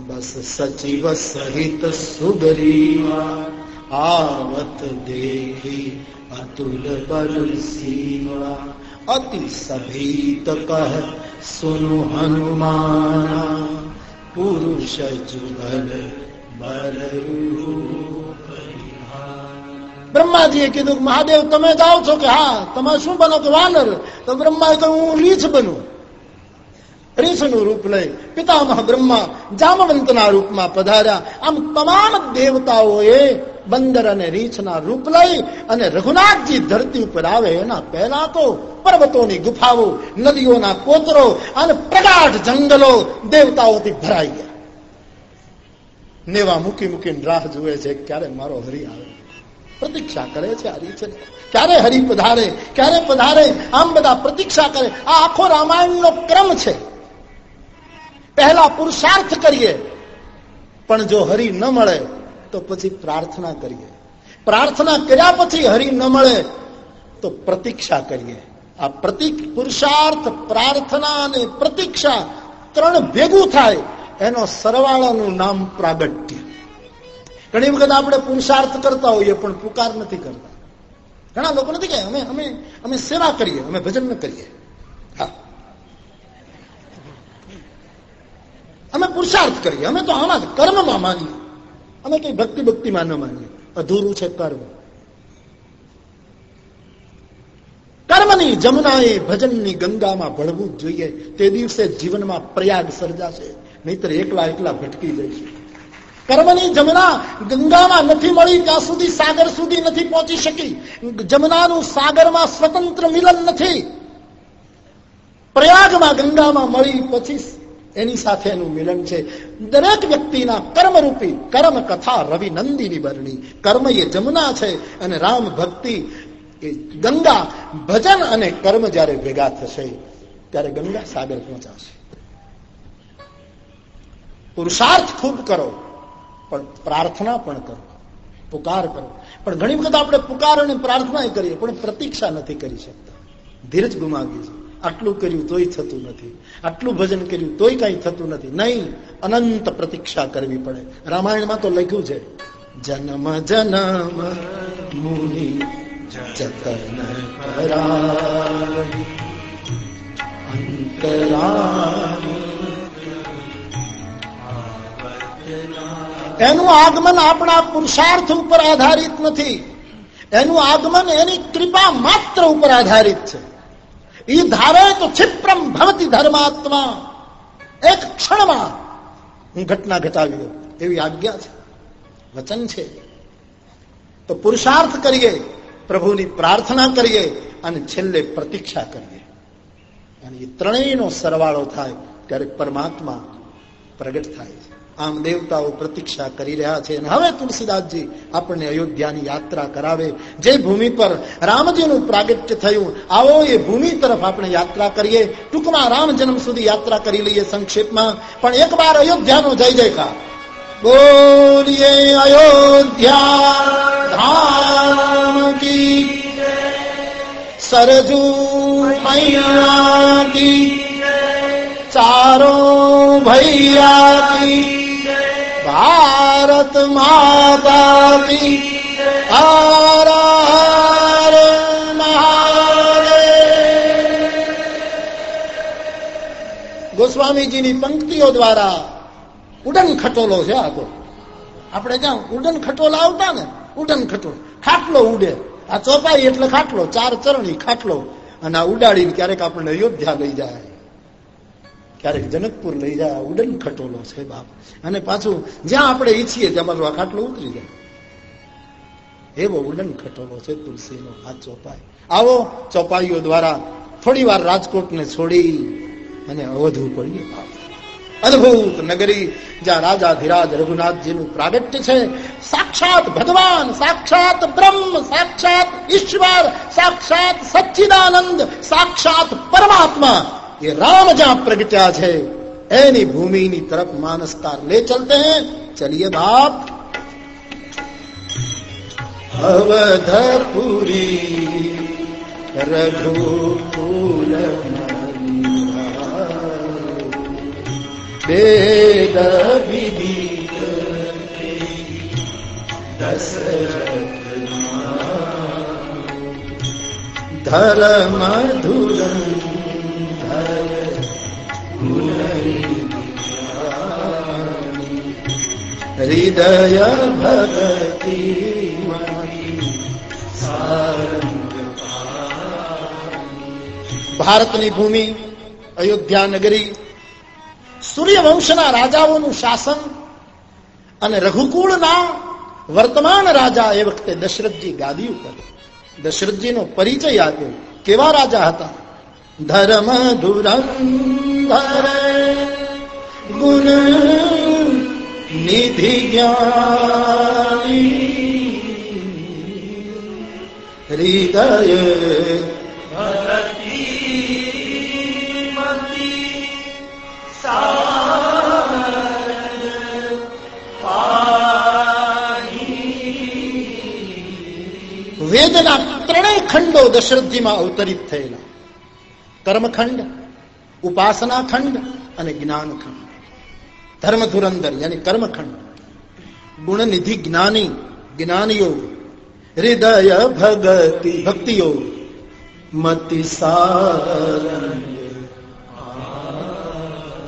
बस सचिव सहित सुगरीवा आवत देखी अतुल बल सीवा अति सभीत कह सुनु हनुमाना पुरुष जुगल बल रूप બ્રહ્માજીએ કીધું મહાદેવ, તમે જાઓ છો કે હા તમે શું બનો કે વાનર? તો બ્રહ્માએ હું રીછ બનું. રીછનું રૂપ લઈ પિતામહ બ્રહ્મા જામવંતના રૂપમાં પધાર્યા. આમ તમામ દેવતાઓએ બંદર અને રીછના રૂપ લઈ અને રઘુનાથજી ધરતી ઉપર આવે એના પહેલા તો પર્વતોની ગુફાઓ, નદીઓના કોતરો અને પ્રગાઢ જંગલો દેવતાઓથી ભરાઈ ગયા. નેવા મૂકી મૂકીને રાહ જુએ છે ક્યારે મારો હરી આવે. પ્રતીક્ષા કરે છે આ ક્યારે હરિ પધારે, ક્યારે પધારે, આમ બધા પ્રતીક્ષા કરે. આ આખો રામાયણનો ક્રમ છે. પહેલા પુરુષાર્થ કરીએ, પણ જો હરિ ન મળે, તો પછી પ્રાર્થના કરીએ. પ્રાર્થના કર્યા પછી હરિ ન મળે, તો પ્રતીક્ષા કરીએ. આ પ્રતિક પુરુષાર્થ, પ્રાર્થના અને પ્રતીક્ષા ત્રણ ભેગું થાય. એનો સરવાળાનું નામ પ્રાગટ્ય. ઘણી વખત આપણે પુરુષાર્થ કરતા હોઈએ, પણ પુકાર નથી કરતા. ઘણા લોકો નથી કે અમે અમે અમે સેવા કરીએ, અમે ભજન કરીએ. હા. અમે પુરુષાર્થ કરીએ, અમે તો આમાં કર્મમાં માનીએ. અમે કઈ ભક્તિ ભક્તિમાં ન માનીએ. અધૂરું છે કર્મ. કર્મની જમુનાએ ભજનની ગંગામાં ભળવું જોઈએ. તે દિવસે જીવનમાં પ્રયાગ સર્જાશે, નહીતર એકલા એકલા ભટકી જઈશું. કર્મની જમના ગંગામાં નથી મળી, ત્યાં સુધી સાગર સુધી નથી પહોંચી શકી. જમનાનું સાગરમાં સ્વતંત્ર મિલન નથી. પ્રયાગમાં ગંગામાં મળી, પછી એની સાથે એનું મિલન છે. દરેક વ્યક્તિના કર્મરૂપી કર્મ કથા રવિ નંદીની બરણી. કર્મ એ જમના છે અને રામ ભક્તિ એ ગંગા ભજન અને કર્મ જયારે ભેગા થશે, ત્યારે ગંગા સાગર પહોંચાશે. પુરુષાર્થ ખૂબ કરો. પણ પ્રાર્થના પણ કરો. પુકાર કરો. પણ ઘણી વખત આપણે પુકાર અને પ્રાર્થના કરીએ, પણ પ્રતીક્ષા નથી કરી શકતા. ધીરજ ગુમાવીએ છીએ. આટલું કર્યું તોય થતું નથી. આટલું ભજન કર્યું તોય કઈ થતું નથી. નહીં, અનંત પ્રતીક્ષા કરવી પડે. રામાયણમાં તો લખ્યું છે, જન્મ જન્મ, મુનિ, જતન એનું આગમન આપણા પુરુષાર્થ ઉપર આધારિત નથી. એનું આગમન એની કૃપા માત્ર ઉપર આધારિત છે. એ ધારે તો ક્ષિપ્રમ ભવતી ધર્માત્મા. એક ક્ષણમાં હું ઘટના ઘટાવી દઉં. એવી આજ્ઞા છે. વચન છે. તો પુરુષાર્થ કરીએ, પ્રભુની પ્રાર્થના કરીએ અને છેલ્લે પ્રતીક્ષા કરીએ. અને એ ત્રણેયનો સરવાળો થાય ત્યારે પરમાત્મા પ્રગટ થાય છે. આમ દેવતાઓ પ્રતીક્ષા કરી રહ્યા છે હવે તુલસીદાસજી આપણને અયોધ્યાની યાત્રા કરાવે. જે ભૂમિ પર રામજીનું પ્રાગટ્ય થયું, આવો એ ભૂમિ તરફ આપણે યાત્રા કરીએ. ટૂંકમાં રામ જન્મ સુધી યાત્રા કરી લઈએ સંક્ષેપમાં. પણ એક વાર અયોધ્યાનો જય જયકાર. બોલીએ અયોધ્યા કી સરજુ મૈયા કી ચારો ભૈયા કી ભારત હર હર ગોસ્વામીજીની પંક્તિઓ દ્વારા ઉડન ખટોલો છે આ તો. આપણે જ્યાં ઉડન ખટોલા આવતા ને, ઉડન ખટોલ. ખાટલો ઉડે. આ ચોપાઈ એટલે ખાટલો, ચાર ચરણી ખાટલો. અને આ ઉડાડીને ક્યારેક આપણને અયોધ્યા લઈ જાય. ક્યારેક જનકપુર લઈ જાય, ઉડન ખટોલો છે બાપ. અને પાછું જ્યાં આપણે ઈચ્છીએ ત્યાં પાછું આ ખાટલો ઉતરી જાય. એવો ઉડન ખટોલો છે તુલસીનો, આ ચોપાઈ. આવો ચોપાઈઓ દ્વારા થોડી વાર રાજકોટને છોડી અને અવધવું પડીએ અદભુત નગરી જ્યાં રાજા રઘુનાથજીનું પ્રાગટ્ય છે. સાક્ષાત ભગવાન, સાક્ષાત બ્રહ્મ, સાક્ષાત ઈશ્વર, સાક્ષાત સચ્ચિદાનંદ, સાક્ષાત પરમાત્મા. એ રામ જ્યાં પ્રગટ્યા છે, એની ભૂમિની તરફ માનસકાર લે ચલતે હૈ. ચલિએ બાપ. અવધપુરી રઘુકુલ વેદ વિધિ દશરથ ધર્મ ધુ હૃદય ભારતની ભૂમિ અયોધ્યા નગરી સૂર્યવંશના રાજાઓનું શાસન અને રઘુકુળના વર્તમાન રાજા એ વખતે દશરથજી ગાદી ઉપર. દશરથજીનો પરિચય આપ્યો. કેવા રાજા હતા? ધર્મ ધુરંધર ગુણ નિધિ જ્ઞાની હૃદય વેદના ત્રણેય ખંડો દશરથજીમાં અવતરિત થયેલા. કર્મખંડ ઉપાસના ખંડ અને જ્ઞાન ધર્મ ધુરંદર યાની કર્મખંડ ગુણનિધિ જ્ઞાની જ્ઞાન યોગ હૃદય ભગતિ ભક્તિ યોગ મતિ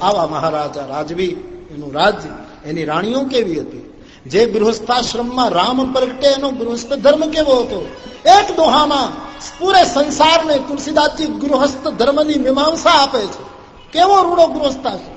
આવા મહારાજા રાજવી એનું રાજ્ય એની રાણીઓ કેવી હતી જે ગૃહસ્થાશ્રમમાં રામ પ્રગટે એનો ગૃહસ્થ ધર્મ કેવો હતો એક દોહામાં પૂરે સંસારને તુલસીદાસજી ગૃહસ્થ ધર્મની મીમાંસા આપે છે. કેવો રૂડો ગૃહસ્થાશ્રમ?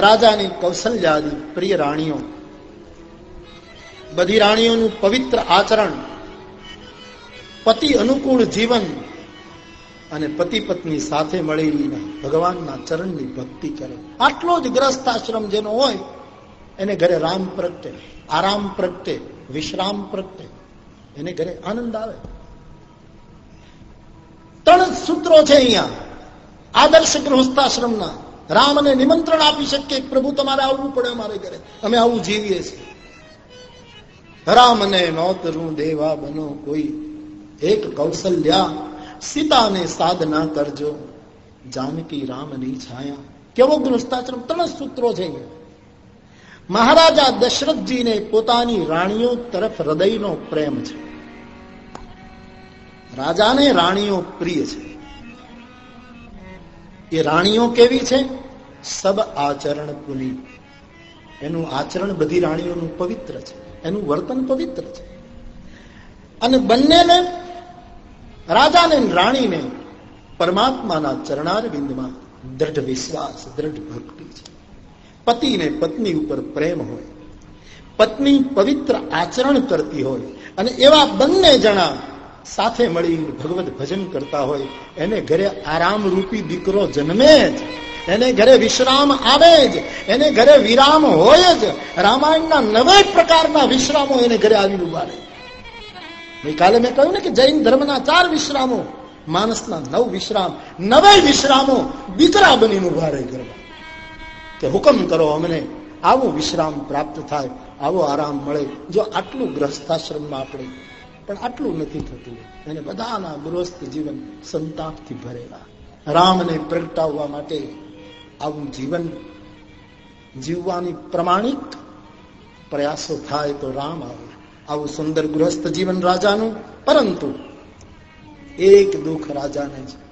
રાજાની કૌશલ્યાદી પ્રિય રાણીઓ. બધી રાણીઓનું પવિત્ર આચરણ, પતિ અનુકૂળ જીવન અને પતિ પત્ની સાથે મળેલીને ભગવાનના ચરણની ભક્તિ કરે. આટલો જ ગ્રસ્ત આશ્રમ જેનો હોય, એને ઘરે રામ પ્રગટે, આરામ પ્રગટે, વિશ્રામ પ્રગટે, એને ઘરે આનંદ આવે. ત્રણ સૂત્રો છે અહીંયા. આદર્શ ગૃહસ્થાશ્રમના. રામને નિમંત્રણ આપી શકીએ પ્રભુ તમારે આવવું પડે અમારે ઘરે. અમે આવું જીવીએ છીએ. રામને નોતરું દેવા બનો કોઈ. એક કૌશલ્યા, સીતાને સાધના કરજો. જાનકી રામની છાયા. કેવો ગૃહસ્થાશ્રમ? ત્રણ સૂત્રો છે મહારાજા દશરથજીને પોતાની રાણીઓ તરફ હૃદયનો પ્રેમ છે. રાજાને રાણીઓ પ્રિય છે. એ રાણીઓ કેવી છે? સબ આચરણ પુની. એનું આચરણ બધી રાણીઓનું પવિત્ર છે. એનું વર્તન પવિત્ર છે. અને બંનેને, રાજાને રાણીને પરમાત્માના ચરણાર બિંદમાં દ્રઢ વિશ્વાસ, દ્રઢ ભક્તિ છે. પતિને પત્ની ઉપર પ્રેમ હોય. પત્ની પવિત્ર આચરણ કરતી હોય. અને એવા બંને જણા સાથે મળી ભગવત ભજન કરતા હોય, એને ઘરે આરામ રૂપી દીકરો જન્મે જ. એને ઘરે વિશ્રામ આવે જ. એને ઘરે વિરામ હોય જ. રામાયણના નવે પ્રકારના વિશ્રામો એને ઘરે આવી ઉભારે ગઈકાલે મેં કહ્યું ને કે જૈન ધર્મના ચાર વિશ્રામો, માણસના નવ વિશ્રામ, નવે વિશ્રામો દીકરા બનીને ઊભા રહે ઘરમાં. કે હુકમ કરો અમને, આવો વિશ્રામ પ્રાપ્ત થાય, આવો આરામ મળે, જો આટલું ગ્રસ્થાશ્રમમાં આપણે પણ આટલું નથી થતું. અને બધાના ગૃહસ્થ જીવન સંતાપથી ભરેલા. રામને પ્રગટાવવા માટે આવું જીવન જીવવાની પ્રમાણિક પ્રયાસો થાય તો રામ આવે. આવું સુંદર ગૃહસ્થ જીવન રાજાનું, પરંતુ એક દુઃખ રાજાને છે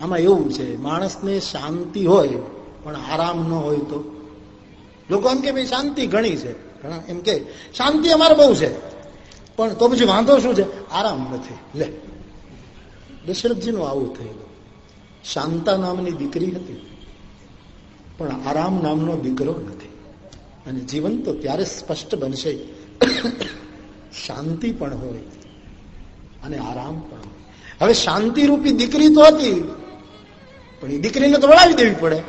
આમાં એવું છે, માણસને શાંતિ હોય, પણ આરામ ન હોય તો. લોકો એમ કે, ભાઈ, શાંતિ ઘણી છે. એમ કે, શાંતિ અમારે બહુ છે. પણ તો પછી વાંધો શું છે? આરામ નથી. લે. દશરથજીનું આવું થયેલું. શાંતા નામની દીકરી હતી. પણ આરામ નામનો દીકરો નથી. અને જીવન તો ત્યારે સ્પષ્ટ બનશે. શાંતિ પણ હોય અને આરામ પણ હોય. હવે શાંતિ રૂપી દીકરી તો હતી. પણ એ દીકરીને તો વળાવી દેવી પડે.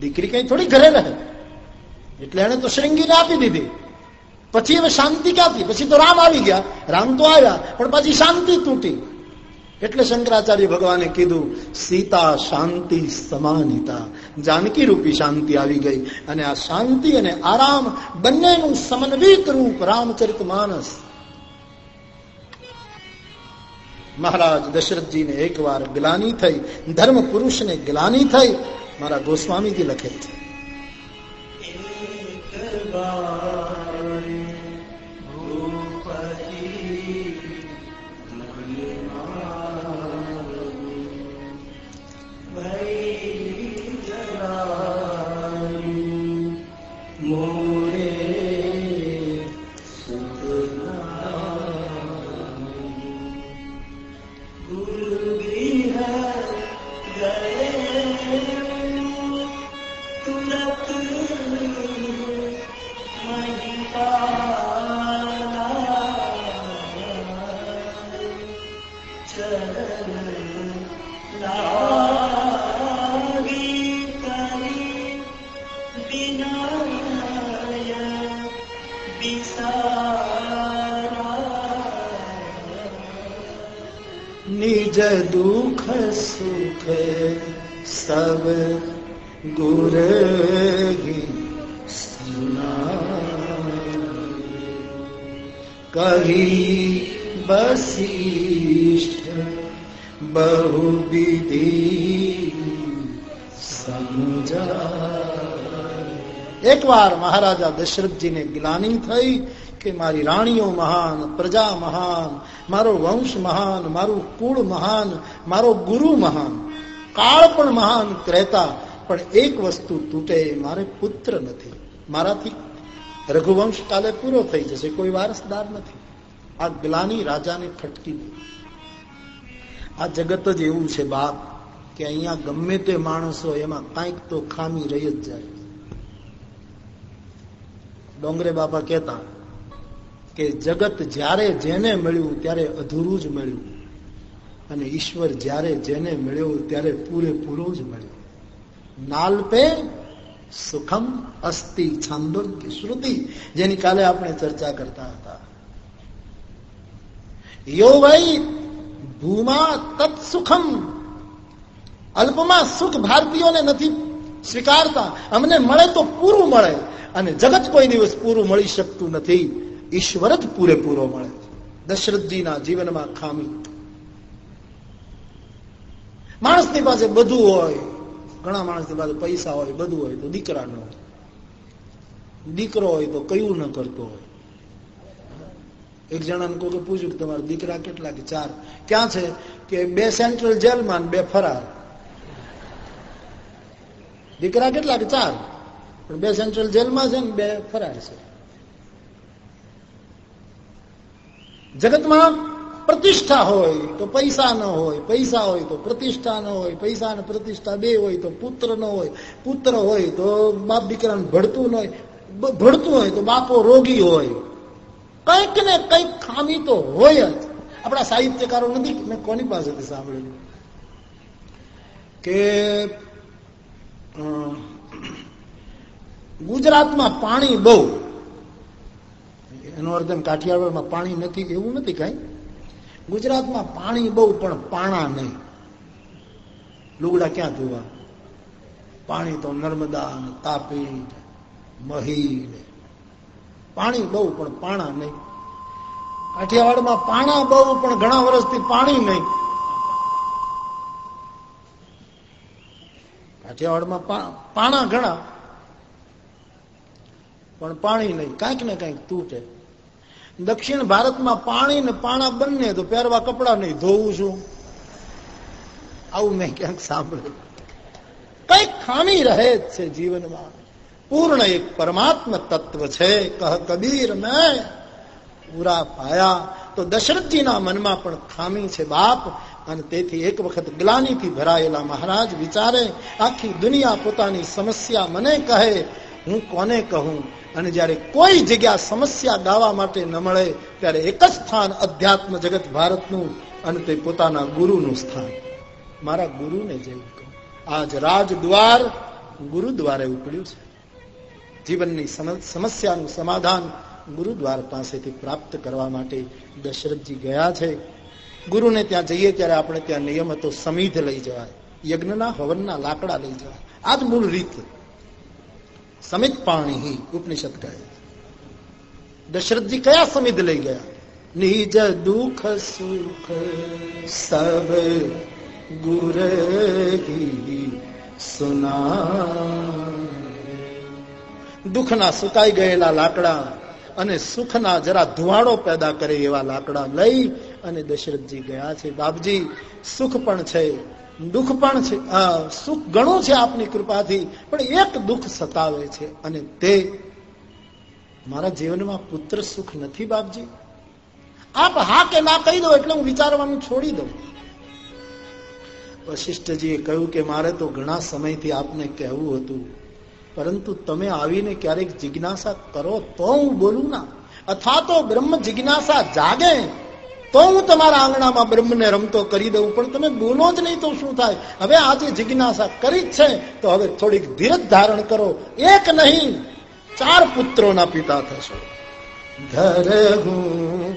દીકરી કઈ થોડી ઘરે રહે. એટલે એને તો શ્રૃંગીને આપી દીધી. પછી હવે શાંતિ ક્યાંથી? પછી તો રામ આવી ગયા. રામ તો આવ્યા, પણ પછી શાંતિ તૂટી. એટલે શંકરાચાર્ય ભગવાને કીધું, સીતા શાંતિ સમાનિતા. જાનકી રૂપી શાંતિ આવી ગઈ અને આ શાંતિ અને આરામ બંનેનું સમન્વિત રૂપ રામચરિત માનસ. મહારાજ દશરથજીને એકવાર ગ્લાની થઈ, ધર્મ પુરુષને ગ્લાની થઈ, મારા ગોસ્વામીજી લખે છે. सब गुर कही बसिष्ठ बहु विधि એકવાર મહારાજા દશરથજીને ગ્લાની થઈ કે મારી રાણીઓ મહાન, પ્રજા મહાન, મારો વંશ મહાન, મારું કુળ મહાન, મારો ગુરુ મહાન. કાળ પણ મહાન કહેતા પણ એક વસ્તુ તૂટે, મારે પુત્ર નથી. મારાથી રઘુવંશ કાલે પૂરો થઈ જશે, કોઈ વારસદાર નથી. આ ગ્લાની રાજાને ખટકી આ જગત જ એવું છે બાપ, કે અહીંયા ગમે તે માણસો એમાં કાંઈક તો ખામી રહી જ જાય. ડોંગરે બાપા કહેતા કે જગત જ્યારે જેને મળ્યું ત્યારે અધૂરું જ મળ્યું. અને ઈશ્વર જ્યારે જેને મળ્યો ત્યારે પૂરેપૂરો જ મળ્યો. નાલપે સુખમ અસ્થિ છાંદોગ્ય શ્રુતિ, જેની કાલે આપણે ચર્ચા કરતા હતા. યો ભાઈ ભૂમા તત્ સુખમ. અલ્પમાં સુખ ભારતીયોને નથી સ્વીકારતા. અમને મળે તો પૂરું મળે. અને જગત કોઈ દિવસ પૂરું મળી શકતું નથી. ઈશ્વર જ પૂરેપૂરો મળે દશરથજીના જીવનમાં ખામી. માણસની પાસે બધું હોય, ઘણા માણસની પાસે પૈસા હોય, બધું હોય તો દીકરા ન હોય. દીકરો હોય તો કયું ન કરતો હોય. એક જણાને કોઈ પૂછ્યું કે તમારા દીકરા કેટલા કે ચાર? ક્યાં છે? કે બે સેન્ટ્રલ જેલમાં બે ફરાર. દીકરા કેટલા કે ચાર? પણ બે સેન્ટ્રલ જેલમાં છે ને બે ફરાર છે. જગતમાં પ્રતિષ્ઠા હોય તો પૈસા ન હોય, પૈસા હોય તો પ્રતિષ્ઠા ન હોય પૈસા ને પ્રતિષ્ઠા બે હોય તો પુત્ર ન હોય, પુત્ર હોય તો બાપ દીકરાને ભળતું ન હોય ભળતું હોય તો બાપો રોગી હોય. કંઈક ને કંઈક ખામી તો હોય જ. આપણા સાહિત્યકારો નથી, મેં કોની પાસેથી સાંભળેલું કે ગુજરાતમાં પાણી બહુ એનો કાઠિયાવાડમાં પાણી નથી, એવું નથી કઈ? ગુજરાતમાં પાણી બહુ, પણ પાણા નહીં. લુગડા ક્યાં ધોવા? પાણી તો નર્મદા તાપી મહી પાણી બહુ, પણ પાણા નહીં. કાઠિયાવાડમાં પાણા બહુ, પણ ઘણા વર્ષથી પાણી નહીં. કાઠિયાવાડમાં પાણા ઘણા, પણ પાણી નહીં. કાંઈક ને કાંઈક તૂટે. દક્ષિણ ભારતમાં પાણી ને પાણા બંને, તો પહેરવા કપડા નહીં, ધોવું છું. આવું મેં ક્યાંક સાંભળ્યું. કંઈક ખામી રહે જ છે જીવનમાં. પૂર્ણ એક પરમાત્મ તત્વ છે. કહ, કબીર, મેં પૂરા પાયા. તો દશરથજીના મનમાં પણ ખામી છે બાપ. અને તેથી એક વખત ગ્લાનીથી ભરાયેલા મહારાજ વિચારે, આખી દુનિયા પોતાની સમસ્યા મને કહે હું કોને કહું? અને જ્યારે કોઈ જગ્યા સમસ્યા ગાવા માટે ન મળે, ત્યારે એક જ સ્થાન અધ્યાત્મ જગત ભારતનું અને તે પોતાના ગુરુનું સ્થાન. મારા ગુરુને જેવું કહું. આજ રાજદ્વાર ગુરુદ્વારે ઉપડ્યું છે. જીવનની સમસ્યાનું સમાધાન ગુરુદ્વાર પાસેથી પ્રાપ્ત કરવા માટે દશરથજી ગયા છે. ગુરુને ત્યાં જઈએ ત્યારે આપણે ત્યાં નિયમ હતો, સમીધ લઈ જવાય. યજ્ઞના હવનના લાકડા લઈ જવાય. આ મૂળ રીત. સમિત પાણી ઉપનિષદ કહે દશરથજી કયા સમિત લઈ ગયા નિજ દુઃખ સુખ સબ ગુર સુના દુઃખના સુકાઈ ગયેલા લાકડા અને સુખના જરા ધુવાડો પેદા કરે એવા લાકડા લઈ અને દશરથજી ગયા છે, બાપજી, સુખ પણ છે દુઃખ પણ છે. સુખ ઘણું છે આપની કૃપાથી, પણ એક દુઃખ સતાવે છે. અને તે મારા જીવનમાં પુત્ર સુખ નથી બાપજી. આપ હા કે ના કહી દો એટલે હું વિચારવાનું છોડી દઉં. વશિષ્ઠજીએ કહ્યું કે મારે તો ઘણા સમયથી આપને કહેવું હતું. પરંતુ તમે આવીને ક્યારેક જિજ્ઞાસા કરો તો હું બોલું ના. અથવા તો બ્રહ્મ જિજ્ઞાસા જાગે. તો હું તમારા આંગણામાં બ્રહ્મને રમતો કરી દઉં, પણ તમે બોલો જ નહીં તો શું થાય? હવે આજે જિજ્ઞાસા કરી જ છે, તો હવે થોડીક ધીરજ ધારણ કરો. એક નહીં, ચાર પુત્રોના પિતા થશો. ધર હું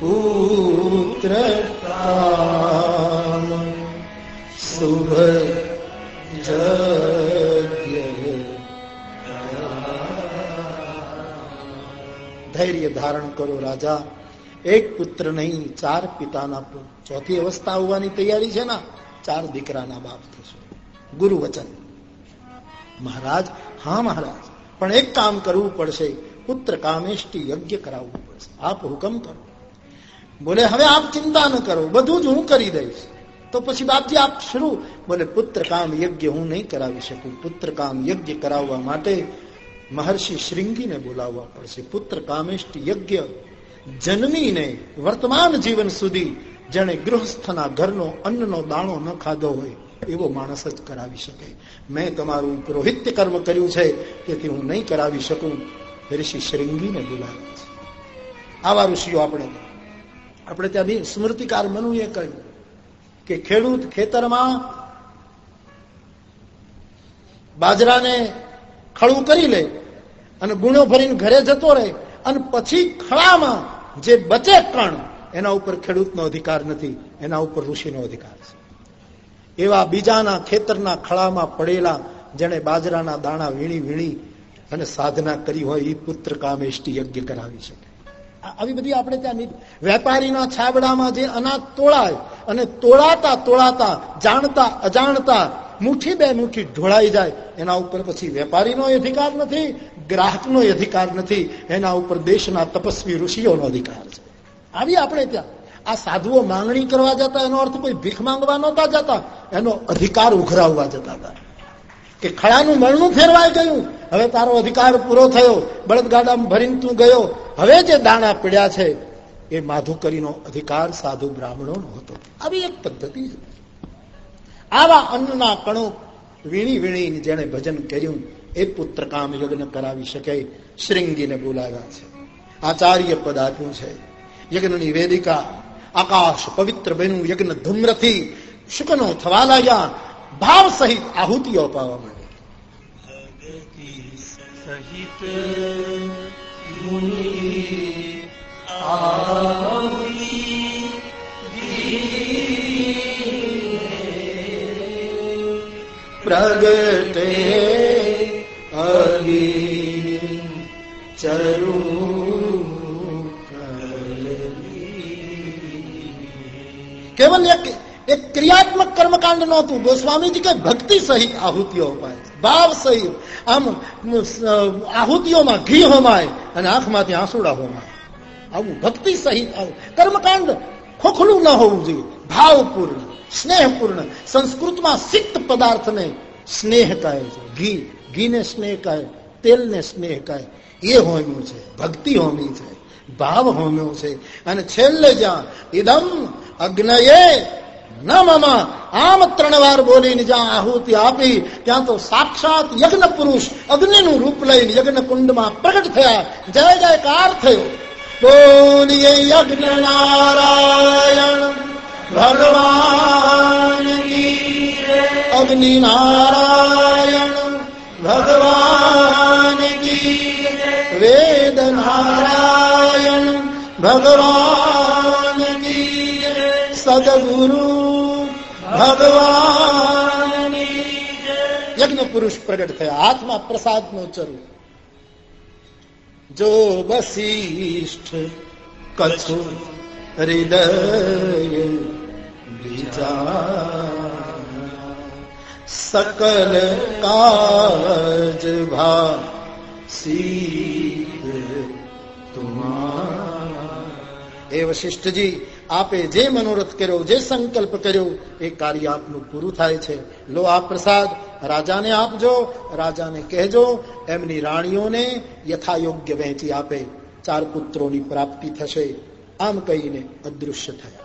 પુત્ર કામ શુભ ધૈર્ય ધારણ કરો રાજા એક પુત્ર નહીં ચાર પિતાના ચોથી અવસ્થા આવવાની તૈયારી છે ને ચાર દીકરાના બાપ થશે ગુરુ વચન મહારાજ હા મહારાજ પણ એક કામ કરવું પડશે પુત્ર કામેષ્ટિ યજ્ઞ કરાવવું પડશે આપ હુકમ કરો બોલે, હવે આપ ચિંતા ન કરો, બધું જ હું કરી દઈશ. તો પછી બાપજી, આપ શરૂ. બોલે પુત્ર કામ યજ્ઞ હું નહીં કરાવી શકું. પુત્ર કામ યજ્ઞ કરાવવા માટે મહર્ષિ શ્રીંગીને બોલાવવા પડશે. પુત્ર કામેષ્ટી યજ્ઞ જન્મીને વર્તમાન જીવન સુધી જેને ગૃહસ્થના ઘરનો અન્નનો દાણો ન ખાધો હોય, એવો માણસ જ કરાવી શકે. મેં તમારું પુરોહિત્ય કર્મ કર્યું છે, તેથી હું નહીં કરાવી શકું. ઋષિ શ્રીંગીને બોલાવે છે. આવા ઋષિઓ આપણે આપણે ત્યાં સ્મૃતિકાર મનુએ કહ્યું કે ખેડૂત ખેતરમાં બાજરાને ખળું કરી લે અને ગુણો ભરીને ઘરે જતો રહે અને પછી ખળામાં જે બચે કણ, એના ઉપર ખેડૂતનો અધિકાર નથી, એના ઉપર ઋષિનો અધિકાર છે. એવા બીજાના ખેતરના ખળામાં પડેલા જેણે બાજરાના દાણા વીણી વીણી અને સાધના કરી હોય એ પુત્ર કામેષ્ટિ યજ્ઞ કરાવી શકે. આવી બધી આપણે ત્યાં વેપારીના છાબડામાં જે અનાજ તોળાય અને તોળાતા તોળાતા, જાણતા અજાણતા મુઠ્ઠી બે મુઠ્ઠી ઢોળાઈ જાય, એના ઉપર પછી વેપારીનો અધિકાર નથી, ગ્રાહકનો અધિકાર નથી, એના ઉપર દેશના તપસ્વી ઋષિઓનો અધિકાર છે. આવી આપણે ત્યાં. આ સાધુઓ માંગણી કરવા જતા, એનો અર્થ કોઈ ભીખ માંગવા નહોતા જતા, એનો અધિકાર ઉઘરાવવા જતા હતા. કે ખળાનું મળનું ફેરવાઈ ગયું. હવે તારો અધિકાર પૂરો થયો. બળદગાડામાં ભરીને તું ગયો. હવે જે દાણા પીડ્યા છે, એ માધુકરીનો અધિકાર સાધુ બ્રાહ્મણો હતો આવી એક પદ્ધતિ આવા અન્નના કણો વીણી વીણી જેને ભજન કર્યું, એ પુત્ર કામ યજ્ઞ કરાવી શકે શ્રીંગીને બોલાવ્યા છે. આચાર્ય પદ આપ્યું છે. યજ્ઞની વેદિકા આકાશ પવિત્ર બન્યું. યજ્ઞ ધૂમ્રથી શુકનો થવા લાગ્યા. ભાવ સહિત આહુતિઓ અપાવવા માંડે સહિત પ્રગટે અગી ચરું કેવલ એક એક ક્રિયાત્મક કર્મકાંડ નહોતું ગોસ્વામીજી કે ભક્તિ સહિત આહુતિઓ અપાય ભાવ સહિત આમ આહુતિઓમાં ઘી હોમાય અને આંખમાંથી આંસુડા હોમાય. આવું ભક્તિ સહિત કર્મકાંડ ખોખલું ન હોવું જોઈએ. ભાવપૂર્ણ, સ્નેહપૂર્ણ. સંસ્કૃતમાં સિક્ત પદાર્થને સ્નેહ કહે છે. ઘી. ઘીને સ્નેહ કહે. તેલને સ્નેહ કહે. એ હોમ્યું છે. ભક્તિ હોમી છે. ભાવ હોમ્યો છે. અને છેલ્લે જ્યાં ઇદમ અગ્નયે ન મમા વાર બોલીને જ્યાં આહુતિ આપી ત્યાં તો સાક્ષાત યજ્ઞ પુરુષ અગ્નિનું રૂપ લઈને યજ્ઞ કુંડમાં પ્રગટ થયા જય જયકાર થયો બોલીએ યજ્ઞ નારાયણ ભગવાન અગ્નિ નારાયણ ભગવાન વેદ નારાયણ ભગવાન સદગુરુ ભગવાન યજ્ઞ પુરુષ પ્રગટ થયા. હાથમાં પ્રસાદ નો ચરુ. જો વશિષ્ઠ કછુ હૃદય સકલ કાજ ભા સી તુમા એ વશિષ્ઠજી આપે જે મનોરથ કર્યો, જે સંકલ્પ કર્યો, એ કાર્ય આપનું પૂરું થાય છે. લો આ પ્રસાદ, રાજાને આપજો, રાજાને કહેજો, એમની રાણીઓને યથાયોગ્ય વહેંચી આપે. ચાર પુત્રોની પ્રાપ્તિ થશે. આમ કહીને અદૃશ્ય થયા.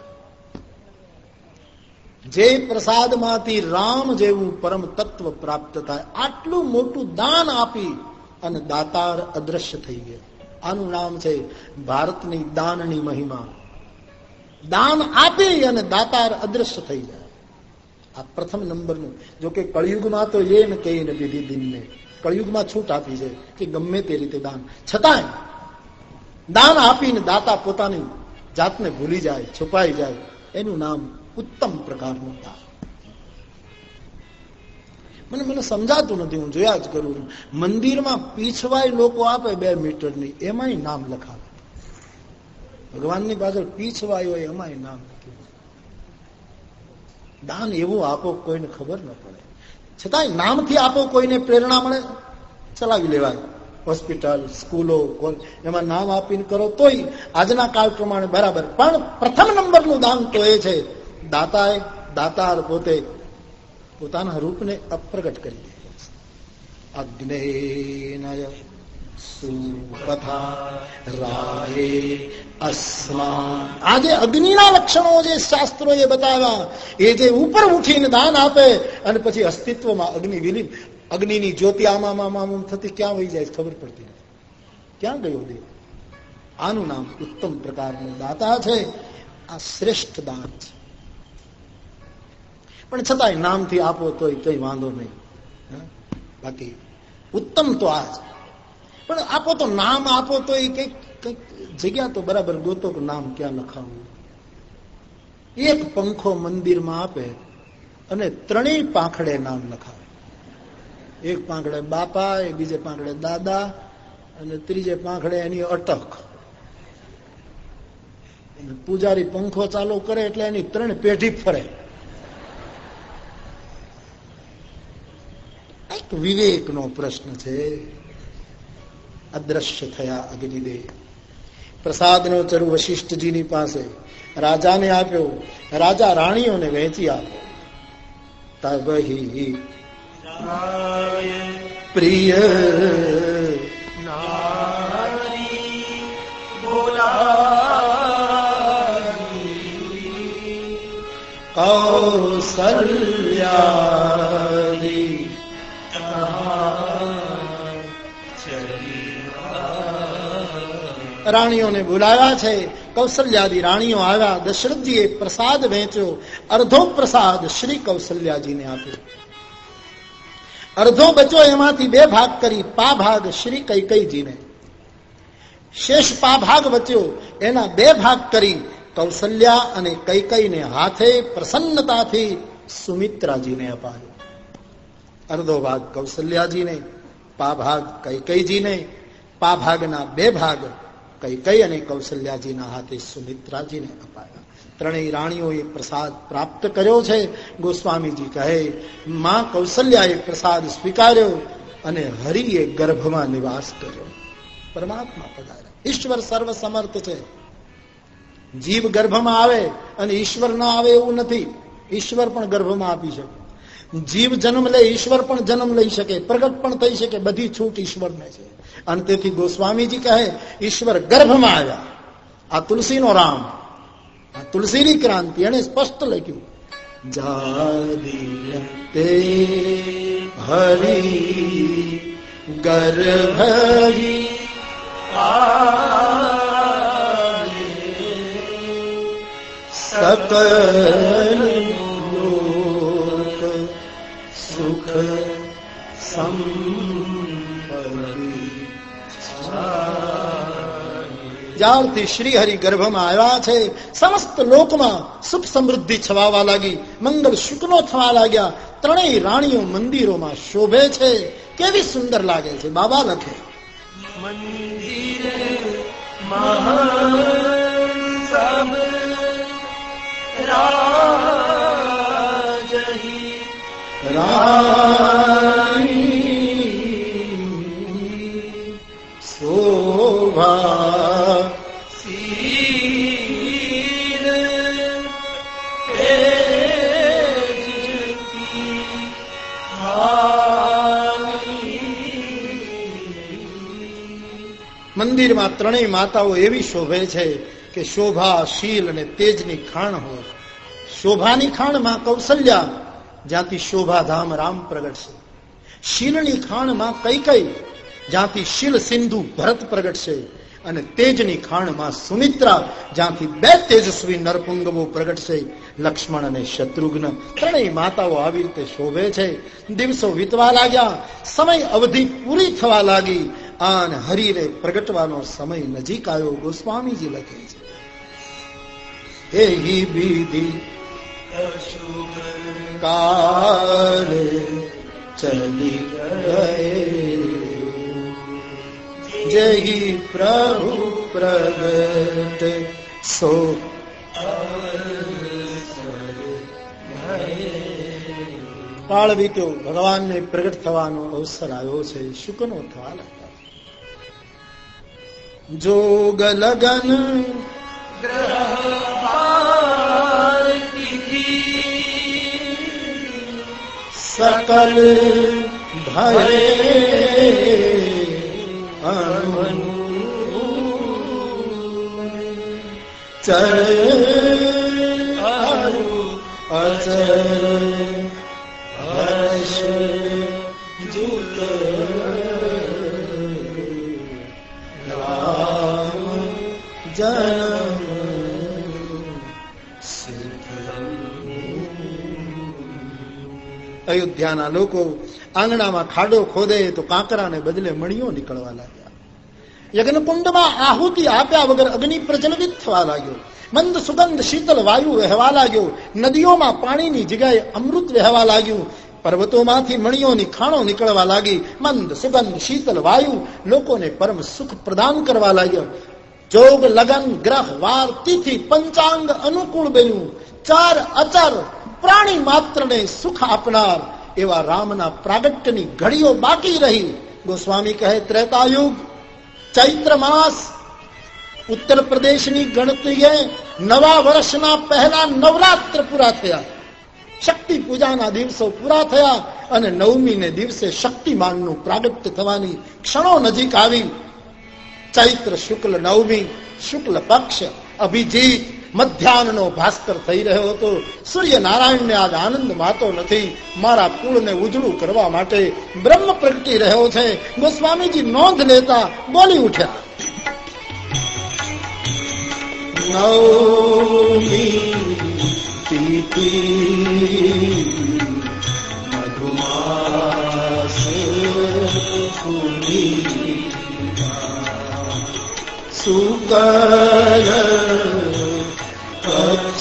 જે પ્રસાદમાંથી રામ જેવું પરમ તત્વ પ્રાપ્ત થાય, આટલું મોટું દાન આપી અને દાતાર અદ્રશ્ય થઈ ગયા. આનું નામ છે ભારતની દાનની મહિમા. દાન આપી અને દાતાર અદ્રશ્ય થઈ જાય. આ પ્રથમ નંબરનું. જો કે કળિયુગમાં તો એ ને કહીને દીધી દિનને. કળિયુગમાં છૂટ આપી છે કે ગમે તે રીતે દાન. છતાંય દાન આપીને દાતા પોતાની જાતને ભૂલી જાય, છુપાઈ જાય, એનું નામ ઉત્તમ પ્રકારનું દાન. મને મને સમજાતું નથી, હું જોયા જ કરું છું. મંદિરમાં પીછવાય લોકો આપે બે મીટરની એમાંય નામ લખાવે. ભગવાનની પાછળ પીછવાયો એ એમાંય નામ દાન એવું આપો કોઈને ખબર ન પડે. છતાંય નામથી આપો કોઈને પ્રેરણા મળે. ચલાવી લેવાય. હોસ્પિટલ, સ્કૂલો એમાં નામ આપીને કરો તોય આજના કાળ પ્રમાણે બરાબર. પણ પ્રથમ નંબરનું દાન તો એ છે, દાતાએ દાતાર પોતે પોતાના રૂપને અપ્રગટ કરી દે આજે અગ્નિના લક્ષણો જે શાસ્ત્રો એ બતાવ્યા એ જે ઉપર ઉઠીને દાન આપે અને પછી અસ્તિત્વમાં અગ્નિ વિલીન અગ્નિની જ્યોતિ આમાં આમાં થતી ક્યાં વહી જાય ખબર પડતી નથી ક્યાં ગયો દેવ આનું નામ ઉત્તમ પ્રકારનું દાતા છે આ શ્રેષ્ઠ દાન છે પણ છતાંય નામથી આપો તોય કઈ વાંધો નહીં બાકી ઉત્તમ તો આ જ પણ આપો તો નામ આપો તો એ કંઈક કંઈક જગ્યા તો બરાબર ગોતો કે નામ ક્યાં લખાવું? એક પંખો મંદિરમાં આપે અને ત્રણેય પાંખડે નામ લખાવે. એક પાંખડે બાપા, એ બીજે પાંખડે દાદા અને ત્રીજે પાંખડે એની અટક. પૂજારી પંખો ચાલુ કરે એટલે એની ત્રણ પેઢી ફરે. એક વિવેકનો પ્રશ્ન છે. અદ્રશ્ય થયા અગ્નિદેવ. પ્રસાદનો ચરુ વશિષ્ઠજીની પાસે રાજાને આપ્યો. રાજા રાણીઓને વહેંચી આપ્યો તબહી પ્રિય કૌસલ્યાદી રાણીઓને બોલાવ્યા છે. કૌશલ્યાદી રાણીઓ આવ્યા. દશરથજીએ પ્રસાદ વેચ્યો. અર્ધો પ્રસાદ શ્રી કૌશલ્યાજીને આપ્યો. અર્ધો બચો એમાંથી બે ભાગ કરી. પા ભાગ શ્રી કૈકઈજીને શેષ પા ભાગ બચ્યો. એના બે ભાગ કરી કૌશલ્યા અને કૈકઈને હાથે પ્રસન્નતાથી સુમિત્રાજીને અપાયો. અર્ધો ભાગ કૌશલ્યાજીને, પા ભાગ કૈકઈજીને પા ભાગના બે ભાગ કઈ અને કૌશલ્યાજીના હાથે સુમિત્રાજીને અપાયા. ત્રણેય રાણીઓએ પ્રસાદ પ્રાપ્ત કર્યો છે. ગોસ્વામીજી કહે, માં કૌશલ્યાએ પ્રસાદ સ્વીકાર્યો અને હરિએ ગર્ભમાં નિવાસ કર્યો. પરમાત્મા પધાર્યા ઈશ્વર સર્વ સમર્થ છે. જીવ ગર્ભમાં આવે અને ઈશ્વર ના આવે એવું નથી. ઈશ્વર પણ ગર્ભમાં આપી શકે. જીવ જન્મ લે, ઈશ્વર પણ જન્મ લઈ શકે. પ્રગટ પણ થઈ શકે. બધી છૂટ ઈશ્વરને છે. અને તેથી ગોસ્વામીજી કહે, ઈશ્વર ગર્ભમાં આવ્યા. આ તુલસીનો રામ, આ તુલસીની ક્રાંતિ. એને સ્પષ્ટ લખ્યું તે હરી ગર્ભરી સકલ સુખ જ્યારથી શ્રી હરિ ગર્ભમાં આવ્યા છે સમસ્ત લોકમાં સુખ સમૃદ્ધિ છવાવા લાગી મંગળ શુકનો થવા લાગ્યા ત્રણેય રાણીઓ મંદિરોમાં શોભે છે. કેવી સુંદર લાગે છે બાબા લખે. મંદિર શોભા મંદિરમાં ત્રણેય માતાઓ એવી શોભે છે કે શોભા, શીલ અને તેજની ખાણ હોય. શોભાની ખાણમાં કૌશલ્યા, જ્યાંથી શોભાધામ રામ પ્રગટશે. શીલની ખાણમાં કઈ કઈ જ્યાંથી શીલ સિંધુ ભરત પ્રગટશે. અને તેજની ખાણમાં સુમિત્રા, જ્યાંથી બે તેજસ્વી નરપુંગવો પ્રગટશે. લક્ષ્મણ અને શત્રુઘ્ન ત્રણેય માતાઓ આવી રીતે શોભે છે. દિવસો વીતવા લાગ્યા, સમય અવધિ પૂરી થવા લાગી. અને હરિને પ્રગટવાનો સમય નજીક આવ્યો. ગોસ્વામીજી લખે છે, હે વિધિ કાળ ચલી ગયે. જય પ્રભુ પ્રગટ, સો કાળ વીત્યો ભગવાનને પ્રગટ થવાનો અવસર આવ્યો છે. શુકનો થવા લાગ્યા જોગ લગન સકલ ભરે ચર અચર હર્ષ જુત અયોધ્યાના લોકો આંગણામાં ખાડો ખોદે તો કાંકરાને બદલે મણીઓ નીકળવા લાગ્યા. યજ્ઞકુંડમાં આહુતિ આપ્યા વગર અગ્નિ પ્રજ્વલિત થવા લાગ્યો. મંદ સુગંધ શીતલ વાયુ વહેવા લાગ્યો. નદીઓમાં પાણીની જગ્યાએ અમૃત વહેવા લાગ્યું. પર્વતોમાંથી મણીઓની ખાણો નીકળવા લાગી. મંદ સુગંધ શીતલ વાયુ લોકોને પરમ સુખ પ્રદાન કરવા લાગ્યો. જોગ લગન ગ્રહ વાર તિથિ પંચાંગ અનુકૂળ બન્યું. ચાર અચર પ્રાણી માત્રને સુખ આપનાર એવા રામના પ્રાગટ્યની ઘડીઓ બાકી રહી. ગોસ્વામી કહે, ત્રેતાયુગ, ચૈત્ર માસ, ઉત્તર પ્રદેશની ગણતરીએ નવા વર્ષના પહેલા નવરાત્ર પૂરા થયા. શક્તિ પૂજાના દિવસો પૂરા થયા અને નવમી ને દિવસે શક્તિમાનનું પ્રાગટ્ય થવાની ક્ષણો નજીક આવી. ચૈત્ર શુક્લ નવમી, શુક્લ પક્ષ, અભિજીત મધ્યાહનનો ભાસ્કર થઈ રહ્યો હતો. સૂર્યનારાયણને આજ આનંદ માતો નથી. મારા કુળને ઉજળું કરવા માટે બ્રહ્મ પ્રગટી રહ્યો છે. ગોસ્વામીજી નોંધ લેતા બોલી ઉઠ્યા. મધુમાસ મધ્ય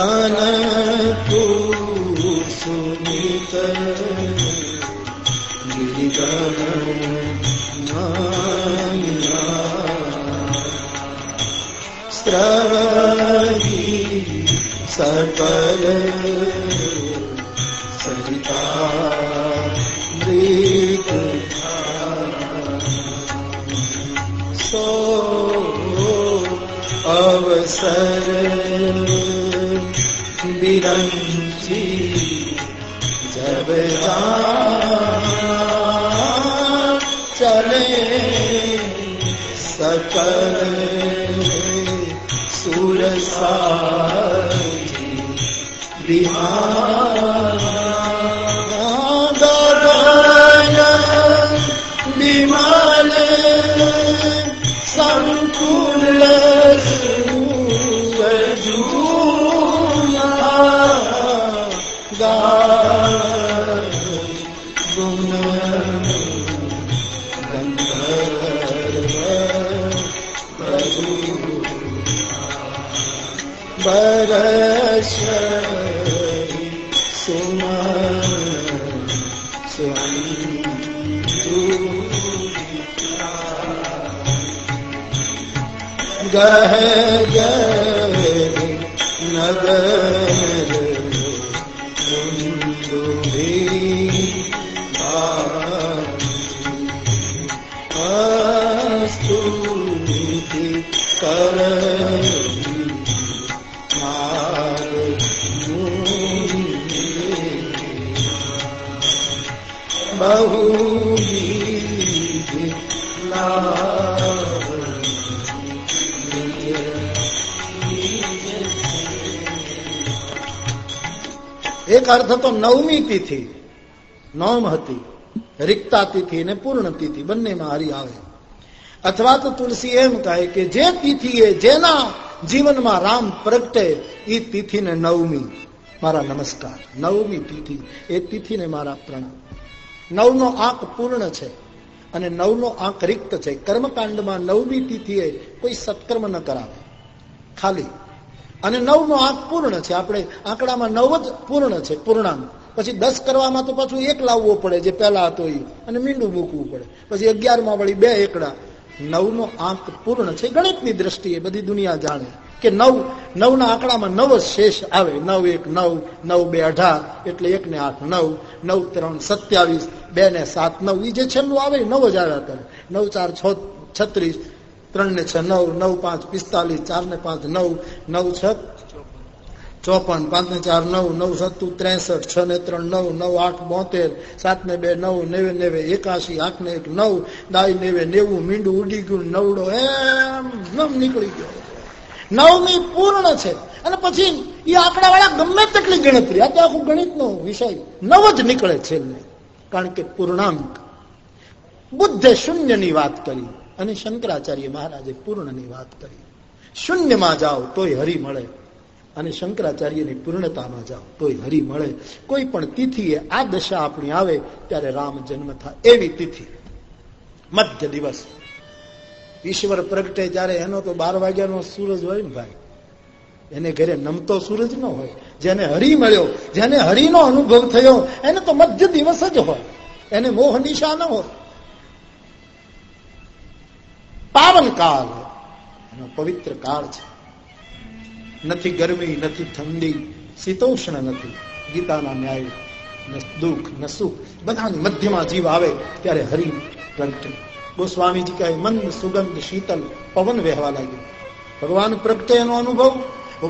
બન સુનિત એક અર્થ તો નવમી તિથિ, નવમ હતી, રિક્તા તિથિ અને પૂર્ણ તિથિ, બંનેમાં હરી આવે. અથવા તો તુલસી એમ કહે કે જે તિથિએ જેના જીવનમાં રામ પ્રગટે એ તિથિને નવમી. મારા નમસ્કાર, નવમી તિથિ, એ તિથિને મારા પ્રણામ. નવનો આંક પૂર્ણ છે અને નવનો આંક રિક્ત છે. કર્મકાંડમાં નવમી તિથિએ કોઈ સત્કર્મ ન કરાવે. ખાલી. અને નવનો આંક પૂર્ણ છે. આપણે આંકડામાં નવ જ પૂર્ણ છે, પૂર્ણાંક. પછી દસ કરવામાં તો પાછું એક લાવવો પડે, જે પહેલા હતો એ અને મીંડું મૂકવું પડે. પછી અગિયારમાં વળી બે એકડા. નવનો આંક પૂર્ણ છે. ગણિતની દ્રષ્ટિએ બધી દુનિયા જાણે. કે નવ, નવના આંકડામાં નવ શેષ આવે. નવ એક, નવ નવ બે અઢાર, એટલે એક ને આઠ, નવ નવ ત્રણ સત્યાવીસ બે ને સાત, નવ. એ જે છેલ્લું આવે નવ જ આવ્યા કરે. નવ ચાર છ, છત્રીસ ત્રણ ને છ, નવ નવ પાંચ, પિસ્તાલીસ ચાર ને પાંચ, નવ નવ છ, ચોપન. પાંચ ને ચાર, નવ નવ સત્તુ, ત્રેસઠ છ ને ત્રણ, નવ નવ આઠ, બોતેર સાત ને બે, નવ, નેવે નેવે, એકાશી આઠ ને એક, નવ દાઈ નેવે, નેવું, મીંડું ઉડી ગયું, નવડો એમ, નમ નીકળી ગયો. નવમી પૂર્ણ છે. અને પછી એ આંકડા વાળા ગમે તેટલી ગણતરી. આ તો આખું ગણિત નો વિષય. નવ જ નીકળે છે કારણ કે પૂર્ણાંક. બુદ્ધે શૂન્યની વાત કરી. અને શંકરાચાર્ય મહારાજે પૂર્ણની વાત કરી. શૂન્યમાં જાઓ તોય હરી મળે. અને શંકરાચાર્યની પૂર્ણતામાં જાઓ તોય હરી મળે. કોઈ પણ તિથિએ આ દશા આપણી આવે, ત્યારે રામ જન્મ થાય. એવી તિથિ. મધ્ય દિવસ. ઈશ્વર પ્રગટે જ્યારે એનો તો બાર વાગ્યાનો સૂરજ હોય ને ભાઈ. એને ઘરે નમતો સૂરજ નો હોય. જેને હરી મળ્યો, જેને હરિનો અનુભવ થયો, એને તો મધ્ય દિવસ જ હોય. એને મોહ નિશા ન હોય. પાવન કાળ. એનો પવિત્ર કાળ છે. નથી ગરમી, નથી ઠંડી, શીતોષ્ણ નથી. ગીતાના ન્યાય દુઃખ, ન સુખ, બધાની મધ્યમાં જીવ આવે ત્યારે હરિ પ્રગટે. ગોસ્વામીજી કહે મંદ સુગંધ શીતલ, પવન વહેવા લાગ્યો. ભગવાન પ્રગટે એનો અનુભવ,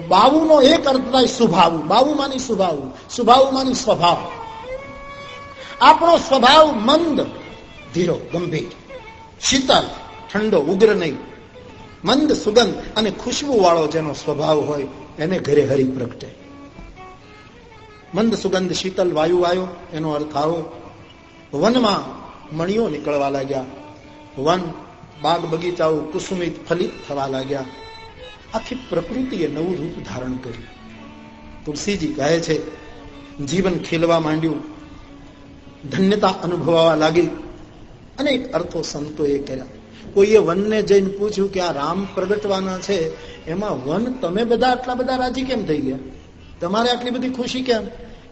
બાવુનો એક અર્થ થાય સુભાવું બાવુમાની સુભાવું સુભાવુમાની સ્વભાવ. આપણો સ્વભાવ મંદ, ધીરો, ગંભીર, શીતલ, ઠંડો, ઉગ્ર નહીં. મંદ સુગંધ અને ખુશ્બુ વાળો જેનો સ્વભાવ હોય, એને ઘરે હરી પ્રગટે. મંદ સુગંધ શીતલ વાયુ આવ્યો એનો અર્થ આવો. વનમાં મણીઓ નીકળવા લાગ્યા. વન બાગ બગીચાઓ કુસુમિત ફલિત થવા લાગ્યા. આખી પ્રકૃતિએ નવું રૂપ ધારણ કર્યું. તુલસીજી કહે છે, જીવન ખીલવા માંડ્યું. ધન્યતા અનુભવવા લાગી. અનેક અર્થો સંતોએ કર્યા. કોઈએ વનને જઈને પૂછ્યું કે આ રામ પ્રગટવાના છે, એમાં વન તમે બધા આટલા બધા રાજી કેમ થઈ ગયા? તમારે આટલી બધી ખુશી કેમ?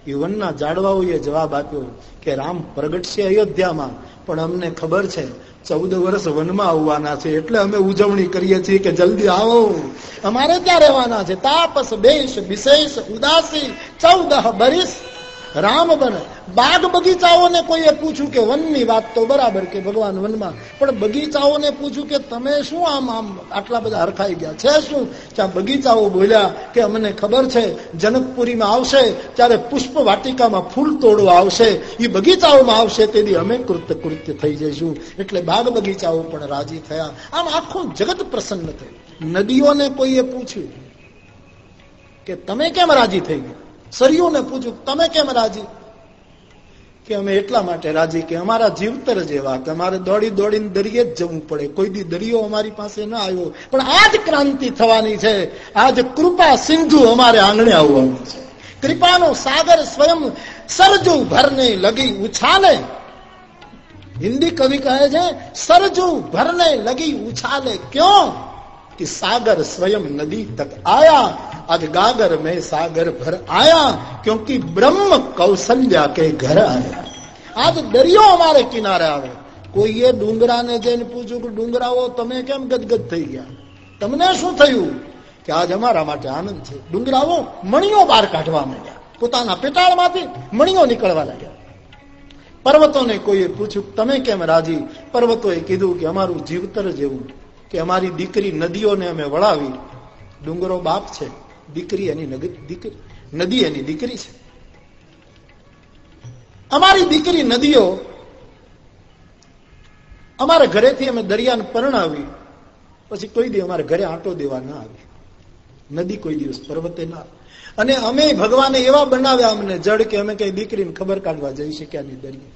એ વનના જાડવાઓએ જવાબ આપ્યો કે, રામ પ્રગટશે અયોધ્યામાં, પણ અમને ખબર છે ચૌદ વર્ષ વનમાં આવવાના છે. એટલે અમે ઉજવણી કરીએ છીએ કે જલ્દી આવો. અમારે ત્યાં રહેવાના છે. તાપસ, બેશ, વિશેષ, ઉદાસી ચૌદ બરીસ રામ બને. બાગ બગીચાઓને કોઈએ પૂછ્યું કે વનની વાત તો બરાબર કે ભગવાન વનમાં. પણ બગીચાઓને પૂછ્યું કે તમે શું આમ આમ આટલા બધા હરખાઈ ગયા? છે શું? ત્યાં બગીચાઓ બોલ્યા કે અમને ખબર છે, જનકપુરીમાં આવશે, ત્યારે પુષ્પ વાટિકામાં ફૂલ તોડવા આવશે. એ બગીચાઓમાં આવશે તેથી અમે કૃત્ય કૃત્ય થઈ જઈશું. એટલે બાગ બગીચાઓ પણ રાજી થયા. આમ આખું જગત પ્રસન્ન થયું. નદીઓને કોઈએ પૂછ્યું કે તમે કેમ રાજી થઈ ગયા? સરિયોને પૂછ્યું, તમે કેમ રાજી? કે અમે એટલા માટે રાજી કે અમારા જીવતર જેવા, કે અમારે દોડી દોડીને દરિયે જ જવું પડે. કોઈ દી દરિયો અમારી પાસે ન આવ્યો. પણ આજ ક્રાંતિ થવાની છે. આજ કૃપા સિંધુ અમારે આંગણે આવવાનું છે. કૃપાનો સાગર સ્વયં સરજુ ભરને લગી ઉછાલે. હિન્દી કવિ કહે છે, સરજુ ભરને લગી ઉછાલે. ક્યો? कि सागर स्वयं नदी तक आया आज गागर में सागर भर आया क्योंकि ब्रह्म कौशल्या के घर आया આજ દરિયો અમારે કિનારે આવે કોઈએ ડુંગરાને જઈને પૂછ્યું કે ડુંગરાઓ તમે કેમ ગદગદ થઈ ગયા તમને શું થયું કે આજ અમારા માટે આનંદ છે ડુંગરાઓ મણીઓ બહાર કાઢવા માંડ્યા પોતાના પેટાળમાંથી મણીઓ નીકળવા લાગ્યા પર્વતોને કોઈએ પૂછ્યું તમે કેમ રાજી પર્વતોએ કીધું કે અમારું જીવતર જેવું કે અમારી દીકરી નદીઓને અમે વળાવી. ડુંગરો બાપ છે. દીકરી એની દીકરી નદી એની દીકરી છે. અમારી દીકરી નદીઓ અમારા ઘરેથી અમે દરિયાને પરણાવી. પછી કોઈ દી અમારે ઘરે આંટો દેવા ના આવી. નદી કોઈ દિવસ પર્વતે ના અને અમે ભગવાને એવા બનાવ્યા અમને જડ કે અમે કઈ દીકરીને ખબર કાઢવા જઈ શક્યા નહીં દરિયા.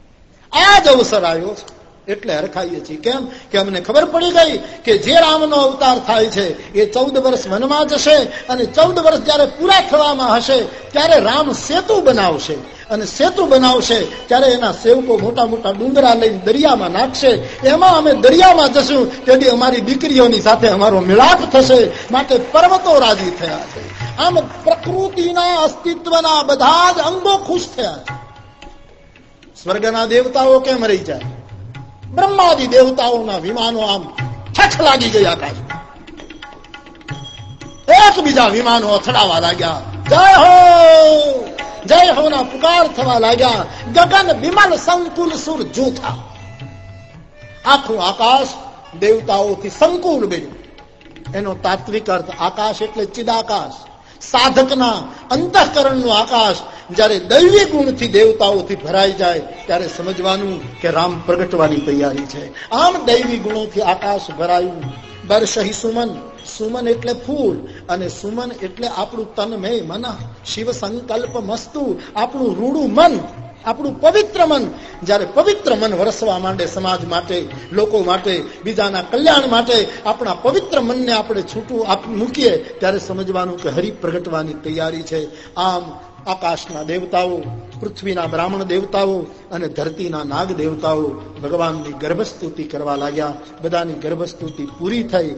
આ જ અવસર આવ્યો છે. એટલે હરખાઈએ છીએ. કેમ? કે અમને ખબર પડી ગઈ કે જે રામનો અવતાર થાય છે, એ ચૌદ વર્ષ વનમાં જશે અને ચૌદ વર્ષ જયારે પૂરા થવામાં હશે, ત્યારે રામ સેતુ બનાવશે. અને સેતુ બનાવશે ત્યારે એના સેવકો મોટા મોટા ડુંગરા લઈને દરિયામાં નાખશે. એમાં અમે દરિયામાં જશું તેથી અમારી દીકરીઓની સાથે અમારો મિલાપ થશે. માટે પર્વતો રાજી થયા છે. આમ પ્રકૃતિના અસ્તિત્વના બધા જ અંગો ખુશ થયા છે. સ્વર્ગના દેવતાઓ કેમ રહી જાય? બ્રહ્માદિ દેવતાઓના વિમાનો આમ છઠ લાગી ગયા આકાશમાં એકબીજા વિમાનો અથડાવા લાગ્યા. જય હો! જય હો ના પુકાર થવા લાગ્યા. ગગન વિમલ સંકુલ સુર જૂથા. આખું આકાશ દેવતાઓથી સંકુલ બન્યું. એનો તાત્વિક અર્થ આકાશ એટલે ચિદાકાશ. સાધકના અંતઃકરણનું આકાશ જ્યારે દૈવી ગુણથી દેવતાઓથી ભરાઈ જાય, ત્યારે સમજવાનું કે રામ પ્રગટવાની તૈયારી છે. આમ દૈવી ગુણોથી આકાશ ભરાયું. બરસહી સુમન સુમન એટલે ફૂલ, અને સુમન એટલે આપણું તનમય મન. શિવ સંકલ્પ મસ્તુ, આપણું રૂડું મન. આપણું પવિત્ર મન, જ્યારે પવિત્ર મન વરસવા માંડે સમાજ માટે, લોકો માટે, બીજાના કલ્યાણ માટે, આપણા પવિત્ર મનને આપણે છૂટું મૂકીએ, ત્યારે સમજવાનું કે હરિ પ્રગટવાની તૈયારી છે. આમ આકાશના દેવતાઓ, પૃથ્વીના બ્રાહ્મણ દેવતાઓ અને ધરતીના નાગ દેવતાઓ ભગવાનની ગર્ભસ્તુતિ કરવા લાગ્યા. બધાની ગર્ભસ્તુતિ પૂરી થઈ.